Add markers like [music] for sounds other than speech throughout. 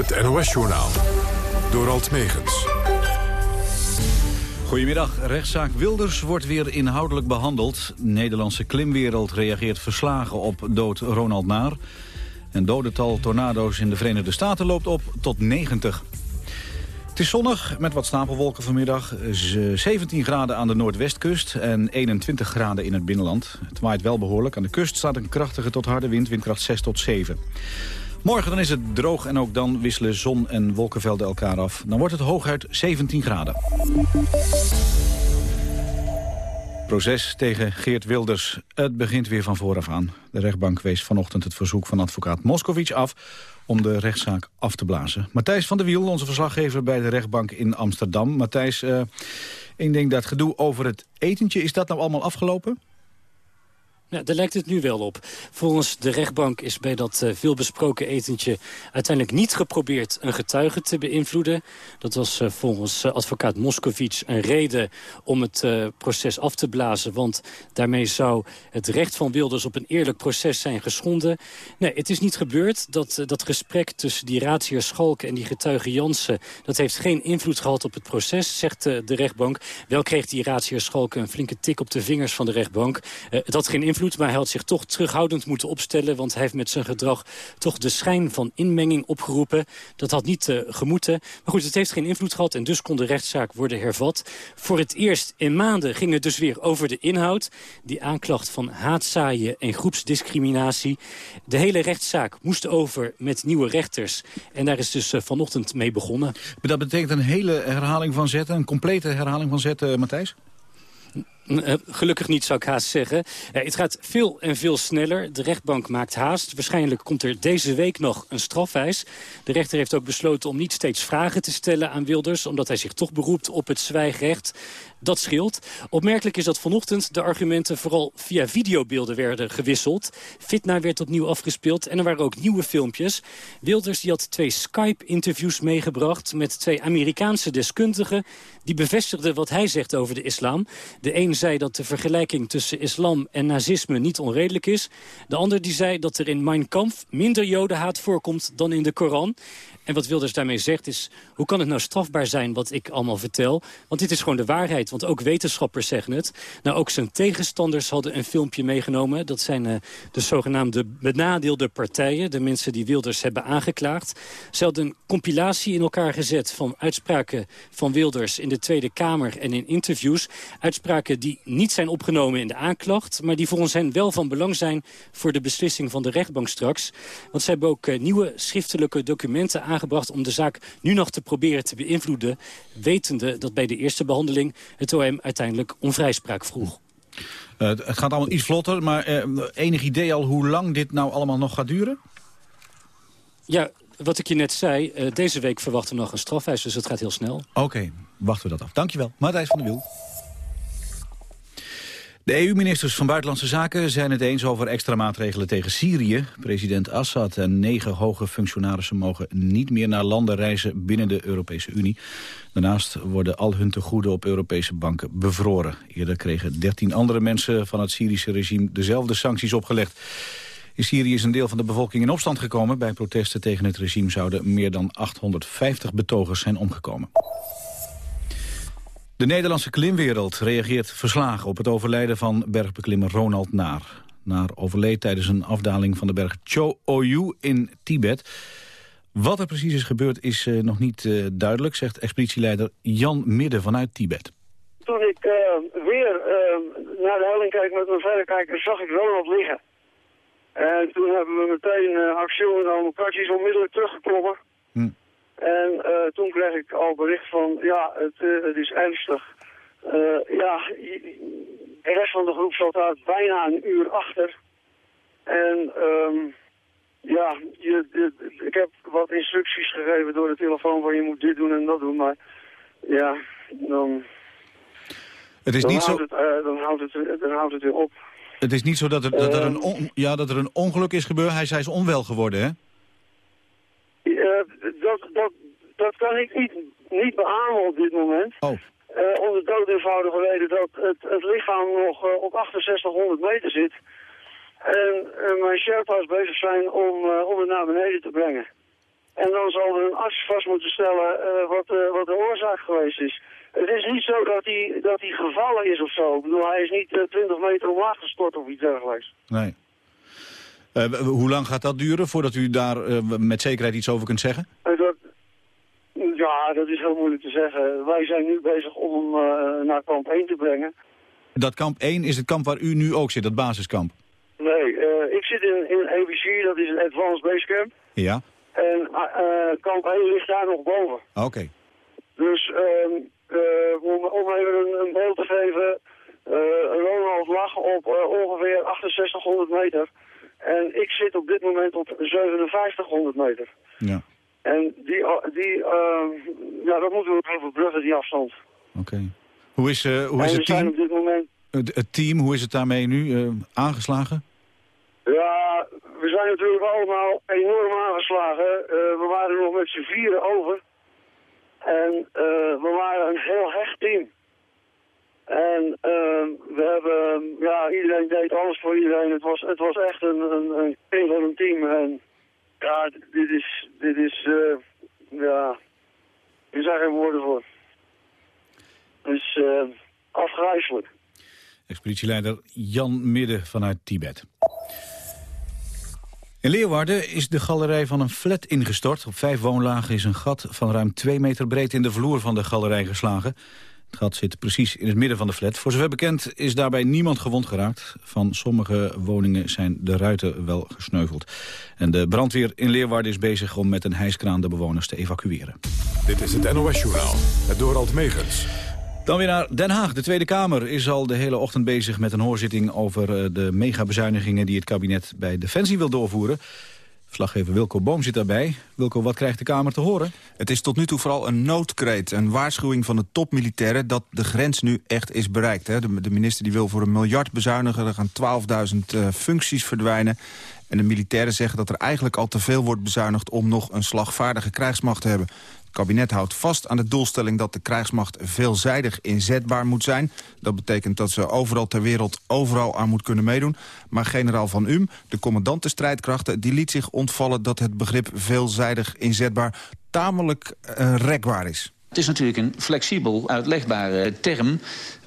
Het NOS-journaal. Door Alt Megens. Goedemiddag. Rechtszaak Wilders wordt weer inhoudelijk behandeld. Nederlandse klimwereld reageert verslagen op dood Ronald Naar. En dodental tornado's in de Verenigde Staten loopt op tot 90. Het is zonnig met wat stapelwolken vanmiddag. 17 graden aan de noordwestkust en 21 graden in het binnenland. Het waait wel behoorlijk. Aan de kust staat een krachtige tot harde wind, windkracht 6 tot 7. Morgen dan is het droog en ook dan wisselen zon en wolkenvelden elkaar af. Dan wordt het hooguit 17 graden. Proces tegen Geert Wilders. Het begint weer van vooraf aan. De rechtbank wees vanochtend het verzoek van advocaat Moscovic af... om de rechtszaak af te blazen. Matthijs van der Wiel, onze verslaggever bij de rechtbank in Amsterdam. Matthijs, ik denk dat gedoe over het etentje... is dat nou allemaal afgelopen? Ja, daar lijkt het nu wel op. Volgens de rechtbank is bij dat uh, veelbesproken etentje uiteindelijk niet geprobeerd een getuige te beïnvloeden. Dat was uh, volgens uh, advocaat Moscovic een reden om het proces af te blazen. Want daarmee zou het recht van Wilders op een eerlijk proces zijn geschonden. Nee, het is niet gebeurd. Dat, dat gesprek tussen die raadsheer Schalken en die getuige Jansen... dat heeft geen invloed gehad op het proces, zegt de rechtbank. Wel kreeg die raadsheer Schalken een flinke tik op de vingers van de rechtbank. had geen invloed maar hij had zich toch terughoudend moeten opstellen... want hij heeft met zijn gedrag toch de schijn van inmenging opgeroepen. Dat had niet uh, gemoeten. Maar goed, het heeft geen invloed gehad en dus kon de rechtszaak worden hervat. Voor het eerst in maanden ging het dus weer over de inhoud. Die aanklacht van haatzaaien en groepsdiscriminatie. De hele rechtszaak moest over met nieuwe rechters. En daar is dus uh, vanochtend mee begonnen. Maar dat betekent een hele herhaling van zetten, een complete herhaling van zetten, Matthijs? Eh, gelukkig niet, zou ik haast zeggen. het gaat veel en veel sneller. De rechtbank maakt haast. Waarschijnlijk komt er deze week nog een strafwijs. De rechter heeft ook besloten om niet steeds vragen te stellen aan Wilders... omdat hij zich toch beroept op het zwijgrecht. Dat scheelt. Opmerkelijk is dat vanochtend de argumenten vooral via videobeelden werden gewisseld. Fitna werd opnieuw afgespeeld en er waren ook nieuwe filmpjes. Wilders die had twee Skype-interviews meegebracht met twee Amerikaanse deskundigen. Die bevestigden wat hij zegt over de islam. De een zei dat de vergelijking tussen islam en nazisme niet onredelijk is. De ander die zei dat er in Mein Kampf minder jodenhaat voorkomt dan in de Koran. En wat Wilders daarmee zegt is, hoe kan het nou strafbaar zijn wat ik allemaal vertel? Want dit is gewoon de waarheid, want ook wetenschappers zeggen het. Nou, ook zijn tegenstanders hadden een filmpje meegenomen. Dat zijn uh, de zogenaamde benadeelde partijen, de mensen die Wilders hebben aangeklaagd. Ze hadden een compilatie in elkaar gezet van uitspraken van Wilders in de Tweede Kamer en in interviews. Uitspraken die niet zijn opgenomen in de aanklacht, maar die volgens hen wel van belang zijn voor de beslissing van de rechtbank straks. Want ze hebben ook uh, nieuwe schriftelijke documenten aangeklaagd aangebracht om de zaak nu nog te proberen te beïnvloeden... wetende dat bij de eerste behandeling het OM uiteindelijk om vrijspraak vroeg. Uh, het gaat allemaal iets vlotter, maar uh, enig idee al hoe lang dit nou allemaal nog gaat duren? Ja, wat ik je net zei, uh, deze week verwachten we nog een strafwijs, dus het gaat heel snel. Oké, okay, wachten we dat af. Dankjewel. Matthijs van der Wiel. De EU-ministers van Buitenlandse Zaken zijn het eens over extra maatregelen tegen Syrië. President Assad en negen hoge functionarissen mogen niet meer naar landen reizen binnen de Europese Unie. Daarnaast worden al hun tegoeden op Europese banken bevroren. Eerder kregen dertien andere mensen van het Syrische regime dezelfde sancties opgelegd. In Syrië is een deel van de bevolking in opstand gekomen. Bij protesten tegen het regime zouden meer dan 850 betogers zijn omgekomen. De Nederlandse klimwereld reageert verslagen op het overlijden van bergbeklimmer Ronald Naar. Naar overleed tijdens een afdaling van de berg Cho-Oyu in Tibet. Wat er precies is gebeurd is uh, nog niet uh, duidelijk, zegt expeditieleider Jan Midden vanuit Tibet. Toen ik uh, weer naar de helling keek met mijn verrekijker, zag ik Ronald liggen. En toen hebben we meteen actie ondernomen, kratjes onmiddellijk teruggeklommen. En uh, toen kreeg ik al bericht van, ja, het, uh, het is ernstig. Uh, ja, de rest van de groep zat daar bijna een uur achter. En um, ja, je, je, ik heb wat instructies gegeven door de telefoon van je moet dit doen en dat doen. Maar ja, dan, het is dan, niet houdt, zo... het, dan, houdt het, dan houdt het weer op. Het is niet zo dat er, dat er, een, on, ja, dat er een ongeluk is gebeurd. Hij, hij is onwel geworden, hè? Uh, dat, dat, dat kan ik niet, niet beamen op dit moment. Oh. Uh, om de dood eenvoudige reden dat het, het lichaam nog uh, op 6800 meter zit. En uh, mijn Sherpa's bezig zijn om, om het naar beneden te brengen. En dan zal er een arts vast moeten stellen wat, wat de oorzaak geweest is. Het is niet zo dat hij, dat hij gevallen is of zo. Ik bedoel, hij is niet 20 meter omlaag gestort of iets dergelijks. Nee. Hoe lang gaat dat duren voordat u daar met zekerheid iets over kunt zeggen? dat, ja, dat is heel moeilijk te zeggen. Wij zijn nu bezig om hem naar kamp 1 te brengen. Dat kamp 1 is het kamp waar u nu ook zit, dat basiskamp? Nee, uh, ik zit in, in ABC, dat is een Advanced Base Camp. Ja. En uh, kamp 1 ligt daar nog boven. Oké. Dus uh, om, om, even een, een, beeld te geven, Ronald lag op ongeveer 6800 meter. En ik zit op dit moment op 5700 meter. Ja. En die, die ja, dat moeten we overbruggen, die afstand. Oké. Hoe is, uh, hoe is het team? op dit moment... Het, het, team, hoe is het daarmee nu? Uh, aangeslagen? Ja, we zijn natuurlijk allemaal enorm aangeslagen. Uh, we waren nog met z'n vieren over. En we waren een heel hecht team. En we hebben, ja, iedereen deed alles voor iedereen. Het was, het was echt een, een, een, van een team. En ja, dit is, dit is, ja, er zijn geen woorden voor. Dus uh, afgrijzelijk. Expeditieleider Jan Midden vanuit Tibet. In Leeuwarden is de galerij van een flat ingestort. Op vijf woonlagen is een gat van ruim twee meter breed in de vloer van de galerij geslagen. Het gat zit precies in het midden van de flat. Voor zover bekend is daarbij niemand gewond geraakt. Van sommige woningen zijn de ruiten wel gesneuveld. En de brandweer in Leeuwarden is bezig om met een hijskraan de bewoners te evacueren. Dit is het NOS Journaal, het Dorald Megens. Dan weer naar Den Haag. De Tweede Kamer is al de hele ochtend bezig met een hoorzitting over eh, de megabezuinigingen die het kabinet bij Defensie wil doorvoeren. Verslaggever Wilco Boom zit daarbij. Wilco, wat krijgt de Kamer te horen? Het is tot nu toe vooral een noodkreet, een waarschuwing van de topmilitairen... dat de grens nu echt is bereikt. Hè. De, minister die wil voor een miljard bezuinigen, er gaan 12.000 uh, functies verdwijnen. En de militairen zeggen dat er eigenlijk al te veel wordt bezuinigd... om nog een slagvaardige krijgsmacht te hebben. Het kabinet houdt vast aan de doelstelling dat de krijgsmacht veelzijdig inzetbaar moet zijn. Dat betekent dat ze overal ter wereld overal aan moet kunnen meedoen. Maar generaal Van Um, de commandant der strijdkrachten... die liet zich ontvallen dat het begrip veelzijdig inzetbaar tamelijk uh, rekbaar is. Het is natuurlijk een flexibel uitlegbare term.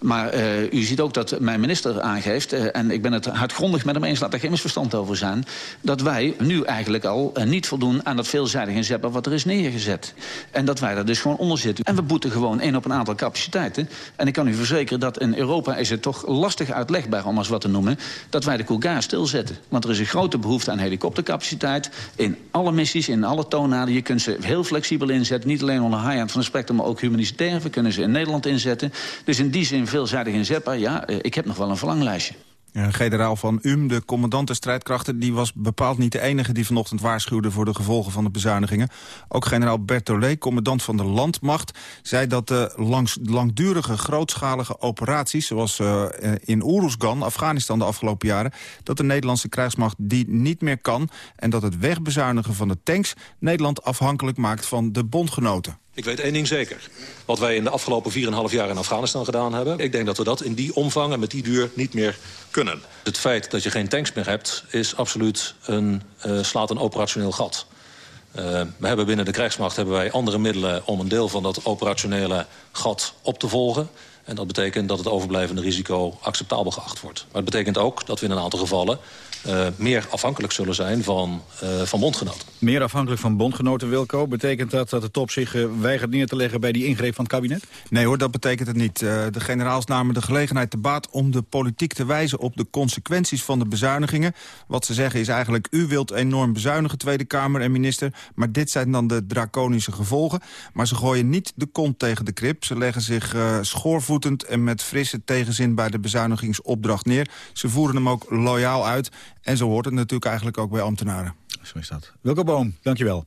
Maar uh, u ziet ook dat mijn minister aangeeft... Uh, en ik ben het hardgrondig met hem eens, laat er geen misverstand over zijn... dat wij nu eigenlijk al niet voldoen aan dat veelzijdige inzetbaar wat er is neergezet. En dat wij daar dus gewoon onder zitten. En we boeten gewoon één op een aantal capaciteiten. En ik kan u verzekeren dat in Europa is het toch lastig uitlegbaar... om als wat te noemen, dat wij de Cougar stilzetten. Want er is een grote behoefte aan helikoptercapaciteit... in alle missies, in alle toonaarden. Je kunt ze heel flexibel inzetten. Niet alleen onder high-end van het spectrum, maar ook humanitair. We kunnen ze in Nederland inzetten. Dus in die zin veelzijdig inzetbaar, ja, eh, ik heb nog wel een verlanglijstje. Ja, generaal van UM, de commandant der strijdkrachten... die was bepaald niet de enige die vanochtend waarschuwde... voor de gevolgen van de bezuinigingen. Ook generaal Bertollet, commandant van de landmacht... zei dat de langs, langdurige, grootschalige operaties... zoals uh, in Oeruzgan, Afghanistan de afgelopen jaren... dat de Nederlandse krijgsmacht die niet meer kan... en dat het wegbezuinigen van de tanks... Nederland afhankelijk maakt van de bondgenoten. Ik weet één ding zeker. Wat wij in de afgelopen 4,5 jaar in Afghanistan gedaan hebben... ik denk dat we dat in die omvang en met die duur niet meer kunnen. Het feit dat je geen tanks meer hebt, is absoluut een, uh, slaat een operationeel gat. Uh, we hebben binnen de krijgsmacht hebben wij andere middelen... om een deel van dat operationele gat op te volgen. En dat betekent dat het overblijvende risico acceptabel geacht wordt. Maar het betekent ook dat we in een aantal gevallen uh, meer afhankelijk zullen zijn van, uh, van bondgenoten. Meer afhankelijk van bondgenoten, Wilco. Betekent dat dat de top zich uh, weigert neer te leggen bij die ingreep van het kabinet? Nee hoor, dat betekent het niet. de generaals namen de gelegenheid te baat om de politiek te wijzen op de consequenties van de bezuinigingen. Wat ze zeggen is eigenlijk, u wilt enorm bezuinigen, Tweede Kamer en minister, maar dit zijn dan de draconische gevolgen. Maar ze gooien niet de kont tegen de krip. Ze leggen zich schoorvoetend en met frisse tegenzin bij de bezuinigingsopdracht neer. Ze voeren hem ook loyaal uit. En zo hoort het natuurlijk eigenlijk ook bij ambtenaren. Zo is dat. Wilco Boom, dankjewel.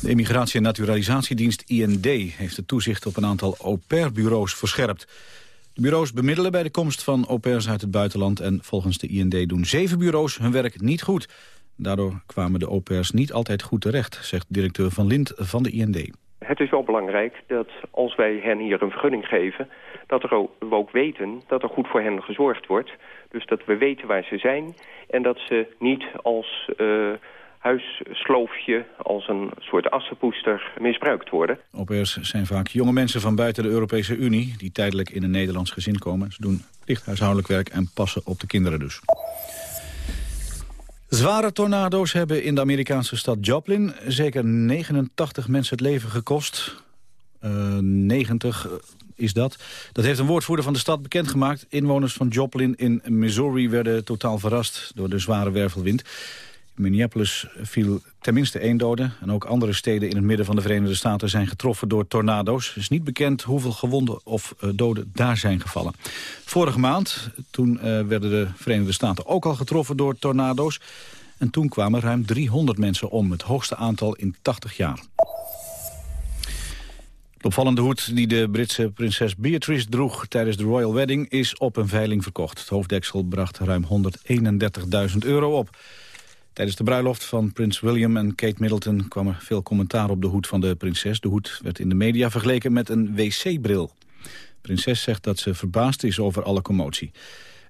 De Immigratie- en Naturalisatiedienst IND heeft het toezicht op een aantal au-pair-bureaus verscherpt. De bureaus bemiddelen bij de komst van au pairs uit het buitenland... en volgens de IND doen zeven bureaus hun werk niet goed. Daardoor kwamen de au pairs niet altijd goed terecht, zegt directeur Van Lint van de IND. Het is wel belangrijk dat als wij hen hier een vergunning geven... dat er ook, we ook weten dat er goed voor hen gezorgd wordt... Dus dat we weten waar ze zijn en dat ze niet als uh, huissloofje als een soort assenpoester misbruikt worden. Opeers zijn vaak jonge mensen van buiten de Europese Unie... die tijdelijk in een Nederlands gezin komen. Ze doen licht huishoudelijk werk en passen op de kinderen dus. Zware tornado's hebben in de Amerikaanse stad Joplin... zeker 89 mensen het leven gekost. Uh, 90 is dat. Dat heeft een woordvoerder van de stad bekendgemaakt. Inwoners van Joplin in Missouri werden totaal verrast door de zware wervelwind. In Minneapolis viel tenminste één dode. En ook andere steden in het midden van de Verenigde Staten zijn getroffen door tornado's. Het is niet bekend hoeveel gewonden of uh, doden daar zijn gevallen. Vorige maand, toen uh, werden de Verenigde Staten ook al getroffen door tornado's. En toen kwamen ruim 300 mensen om, het hoogste aantal in 80 jaar. De opvallende hoed die de Britse prinses Beatrice droeg tijdens de Royal Wedding is op een veiling verkocht. Het hoofddeksel bracht ruim 131.000 euro op. Tijdens de bruiloft van prins William en Kate Middleton kwam er veel commentaar op de hoed van de prinses. De hoed werd in de media vergeleken met een wc-bril. De prinses zegt dat ze verbaasd is over alle commotie.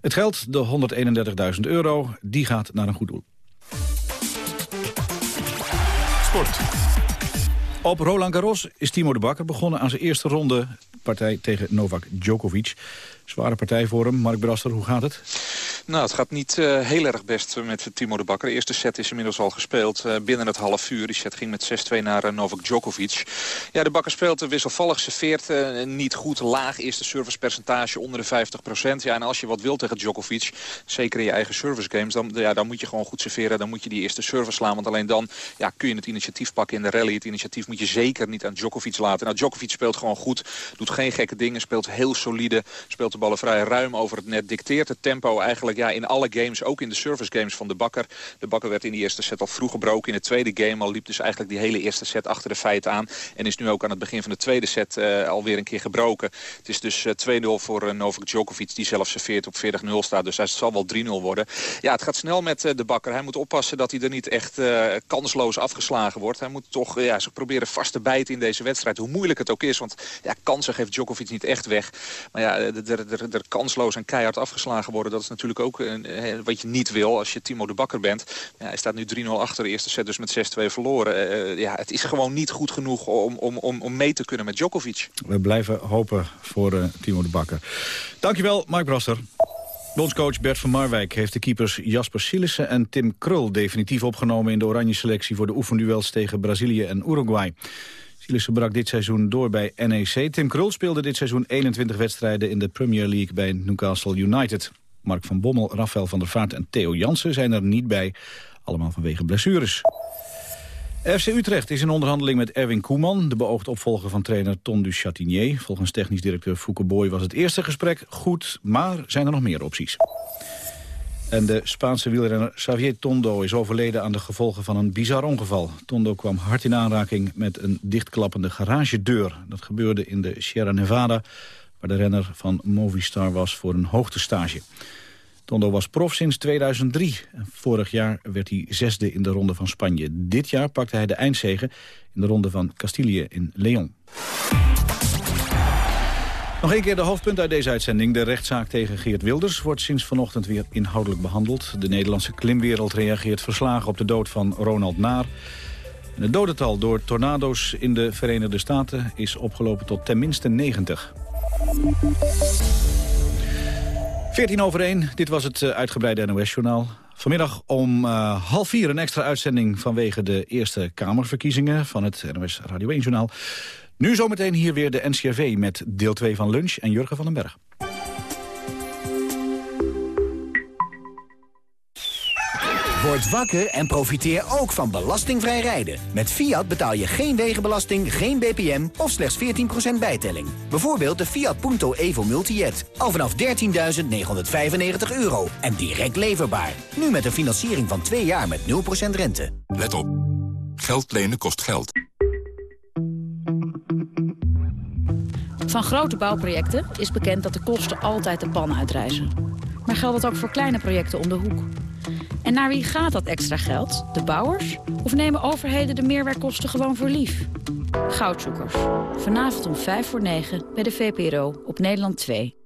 Het geld, de 131.000 euro, die gaat naar een goed doel. Sport. Op Roland Garros is Timo de Bakker begonnen aan zijn eerste ronde partij tegen Novak Djokovic. Zware partij voor hem. Mark Braster, hoe gaat het? Nou, het gaat niet uh, heel erg best met Timo de Bakker. De eerste set is inmiddels al gespeeld uh, binnen het half uur. Die set ging met 6-2 naar uh, Novak Djokovic. Ja, de Bakker speelt wisselvallig, serveert niet goed. Laag is de servicepercentage onder de 50%. Ja, en als je wat wil tegen Djokovic, zeker in je eigen service games... Dan, ja, dan moet je gewoon goed serveren. Dan moet je die eerste service slaan. Want alleen dan ja, kun je het initiatief pakken in de rally. Het initiatief moet je zeker niet aan Djokovic laten. Nou, Djokovic speelt gewoon goed. Doet geen gekke dingen. Speelt heel solide. Speelt de ballen vrij ruim over het net. Dicteert het tempo eigenlijk ja, in alle games. Ook in de service games van de Bakker. De Bakker werd in de eerste set al vroeg gebroken. In de tweede game al liep dus eigenlijk die hele eerste set achter de feiten aan. En is nu ook aan het begin van de tweede set uh, alweer een keer gebroken. Het is dus uh, 2-0 voor uh, Novak Djokovic. Die zelf serveert op 40-0 staat. Dus hij zal wel 3-0 worden. Ja, het gaat snel met de Bakker. Hij moet oppassen dat hij er niet echt kansloos afgeslagen wordt. Hij moet toch ja, zich proberen vast te bijten in deze wedstrijd. Hoe moeilijk het ook is. Want ja, kansen geeft Djokovic niet echt weg. Maar ja, er kansloos en keihard afgeslagen worden... dat is natuurlijk ook een, wat je niet wil als je Timo de Bakker bent. Ja, hij staat nu 3-0 achter de eerste set, dus met 6-2 verloren. Uh, ja, het is gewoon niet goed genoeg om, om, om, om mee te kunnen met Djokovic. We blijven hopen voor Timo de Bakker. Dankjewel, Mark Brasser. Bondscoach Bert van Marwijk heeft de keepers Jasper Sillissen en Tim Krul definitief opgenomen in de oranje selectie voor de oefenduels tegen Brazilië en Uruguay. Sillissen brak dit seizoen door bij NEC. Tim Krul speelde dit seizoen 21 wedstrijden in de Premier League bij Newcastle United. Mark van Bommel, Rafael van der Vaart en Theo Jansen zijn er niet bij. Allemaal vanwege blessures. FC Utrecht is in onderhandeling met Erwin Koeman... de beoogd opvolger van trainer Ton du Chatinier. Volgens technisch directeur Fouke Boy was het eerste gesprek goed... maar zijn er nog meer opties. En de Spaanse wielrenner Xavier Tondo is overleden aan de gevolgen van een bizar ongeval. Tondo kwam hard in aanraking met een dichtklappende garagedeur. Dat gebeurde in de Sierra Nevada, waar de renner van Movistar was voor een hoogtestage. Tondo was prof sinds 2003. Vorig jaar werd hij zesde in de ronde van Spanje. Dit jaar pakte hij de eindzege in de ronde van Castilië in Leon. Nog een keer de hoofdpunt uit deze uitzending. De rechtszaak tegen Geert Wilders wordt sinds vanochtend weer inhoudelijk behandeld. De Nederlandse klimwereld reageert verslagen op de dood van Ronald Naar. Het dodental door tornado's in de Verenigde Staten is opgelopen tot tenminste 90. 14 over 1, dit was het eh, uitgebreide NOS-journaal. Vanmiddag om uh, half vier een extra uitzending vanwege de Eerste Kamerverkiezingen van het NOS Radio 1-journaal. Nu zometeen hier weer de NCRV met deel 2 van Lunch en Jurgen van den Berg. Word wakker en profiteer ook van belastingvrij rijden. Met Fiat betaal je geen wegenbelasting, geen BPM of slechts 14% bijtelling. Bijvoorbeeld de Fiat Punto Evo Multijet. Al vanaf 13.995 euro en direct leverbaar. Nu met een financiering van 2 jaar met 0% rente. Let op. Geld lenen kost geld. Van grote bouwprojecten is bekend dat de kosten altijd de pan uitreizen. Maar geldt dat ook voor kleine projecten om de hoek? En naar wie gaat dat extra geld? De bouwers? Of nemen overheden de meerwerkkosten gewoon voor lief? Goudzoekers. Vanavond om 5 voor 9 bij de VPRO op Nederland 2.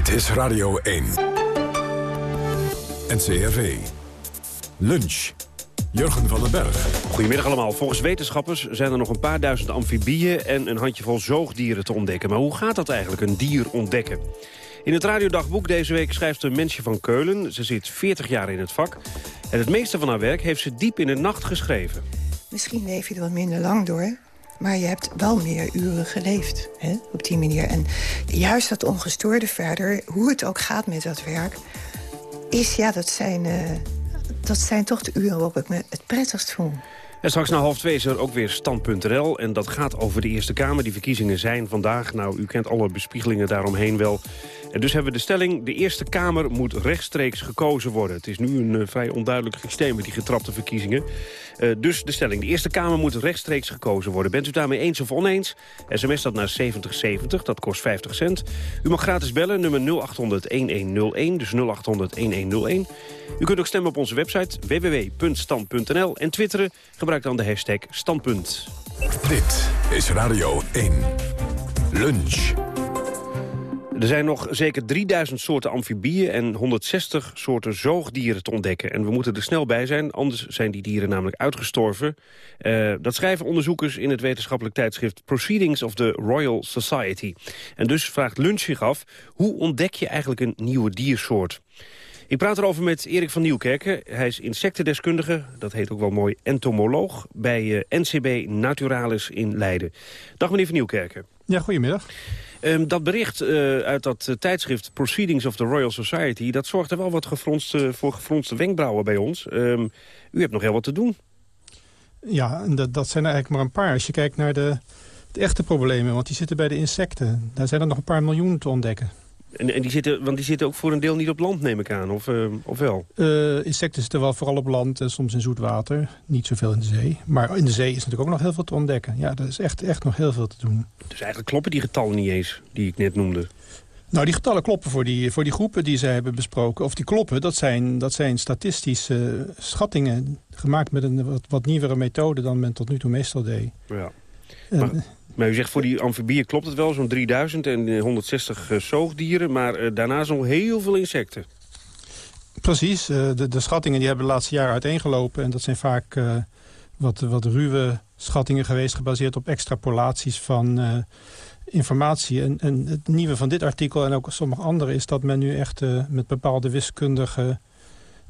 Dit is Radio 1. NCRV. Lunch. Jurgen van den Berg. Goedemiddag allemaal. Volgens wetenschappers zijn er nog een paar duizend amfibieën... en een handjevol zoogdieren te ontdekken. Maar hoe gaat dat eigenlijk, een dier ontdekken? In het radiodagboek deze week schrijft een mensje van Keulen. Ze zit 40 jaar in het vak. En het meeste van haar werk heeft ze diep in de nacht geschreven. Misschien leef je er wat minder lang door... Maar je hebt wel meer uren geleefd hè, op die manier. En juist dat ongestoorde verder, hoe het ook gaat met dat werk... is, ja, dat zijn, uh, dat zijn toch de uren waarop ik me het prettigst voel. En straks na half twee is er ook weer stand.nl. En dat gaat over de Eerste Kamer. Die verkiezingen zijn vandaag. Nou, u kent alle bespiegelingen daaromheen wel. En dus hebben we de stelling, de Eerste Kamer moet rechtstreeks gekozen worden. Het is nu een uh, vrij onduidelijk systeem met die getrapte verkiezingen. Uh, dus de stelling, de Eerste Kamer moet rechtstreeks gekozen worden. Bent u daarmee eens of oneens? SMS dat naar 7070, dat kost 50 cent. U mag gratis bellen, nummer 0800-1101, dus 0800-1101. U kunt ook stemmen op onze website www.stand.nl en twitteren. Gebruik dan de hashtag standpunt. Dit is Radio 1. Lunch. Er zijn nog zeker 3000 soorten amfibieën en 160 soorten zoogdieren te ontdekken. En we moeten er snel bij zijn, anders zijn die dieren namelijk uitgestorven. Uh, dat schrijven onderzoekers in het wetenschappelijk tijdschrift Proceedings of the Royal Society. En dus vraagt Lunch zich af, hoe ontdek je eigenlijk een nieuwe diersoort? Ik praat erover met Erik van Nieuwkerken. Hij is insectendeskundige, dat heet ook wel mooi entomoloog... bij uh, NCB Naturalis in Leiden. Dag meneer van Nieuwkerken. Ja, goedemiddag. Um, dat bericht uh, uit dat uh, tijdschrift Proceedings of the Royal Society... dat zorgde wel wat gefronste, voor gefronste wenkbrauwen bij ons. Um, u hebt nog heel wat te doen. Ja, dat, dat zijn er eigenlijk maar een paar. Als je kijkt naar de, de echte problemen, want die zitten bij de insecten. Daar zijn er nog een paar miljoen te ontdekken. En, en die zitten, want die zitten ook voor een deel niet op land, neem ik aan, of, uh, of wel? Uh, insecten zitten wel vooral op land en soms in zoet water. Niet zoveel in de zee. Maar in de zee is natuurlijk ook nog heel veel te ontdekken. Ja, er is echt, echt nog heel veel te doen. Dus eigenlijk kloppen die getallen niet eens, die ik net noemde? Nou, die getallen kloppen voor die, voor die groepen die ze hebben besproken. Of die kloppen, dat zijn, dat zijn statistische schattingen... gemaakt met een wat, wat nieuwere methode dan men tot nu toe meestal deed. Ja. Maar, maar u zegt voor die amfibieën klopt het wel, zo'n 3000 en 160 uh, zoogdieren. Maar uh, daarnaast nog heel veel insecten. Precies, de, de, schattingen die hebben de laatste jaren uiteengelopen. En dat zijn vaak wat, wat ruwe schattingen geweest... gebaseerd op extrapolaties van informatie. En, en, het nieuwe van dit artikel en ook sommige andere... is dat men nu echt met bepaalde wiskundige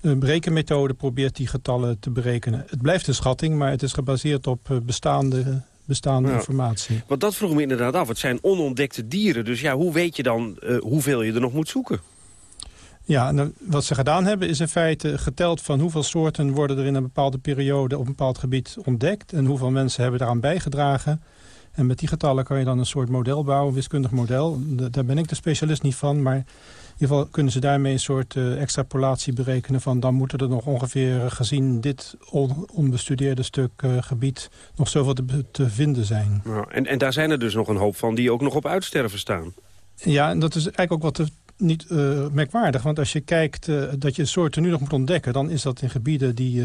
berekenmethoden... probeert die getallen te berekenen. Het blijft een schatting, maar het is gebaseerd op bestaande bestaande ja. informatie. Want dat vroeg me inderdaad af. Het zijn onontdekte dieren. Dus ja, hoe weet je dan uh, hoeveel je er nog moet zoeken? Ja, wat ze gedaan hebben is in feite geteld van hoeveel soorten worden er in een bepaalde periode op een bepaald gebied ontdekt. En hoeveel mensen hebben daaraan bijgedragen. En met die getallen kan je dan een soort model bouwen, een wiskundig model. Daar ben ik de specialist niet van, maar ieder geval kunnen ze daarmee een soort uh, extrapolatie berekenen van... dan moeten er nog ongeveer uh, gezien dit on onbestudeerde stuk uh, gebied nog zoveel te, te vinden zijn. En, en daar zijn er dus nog een hoop van die ook nog op uitsterven staan. Ja, en dat is eigenlijk ook wat niet merkwaardig. Want als je kijkt dat je soorten nu nog moet ontdekken... dan is dat in gebieden die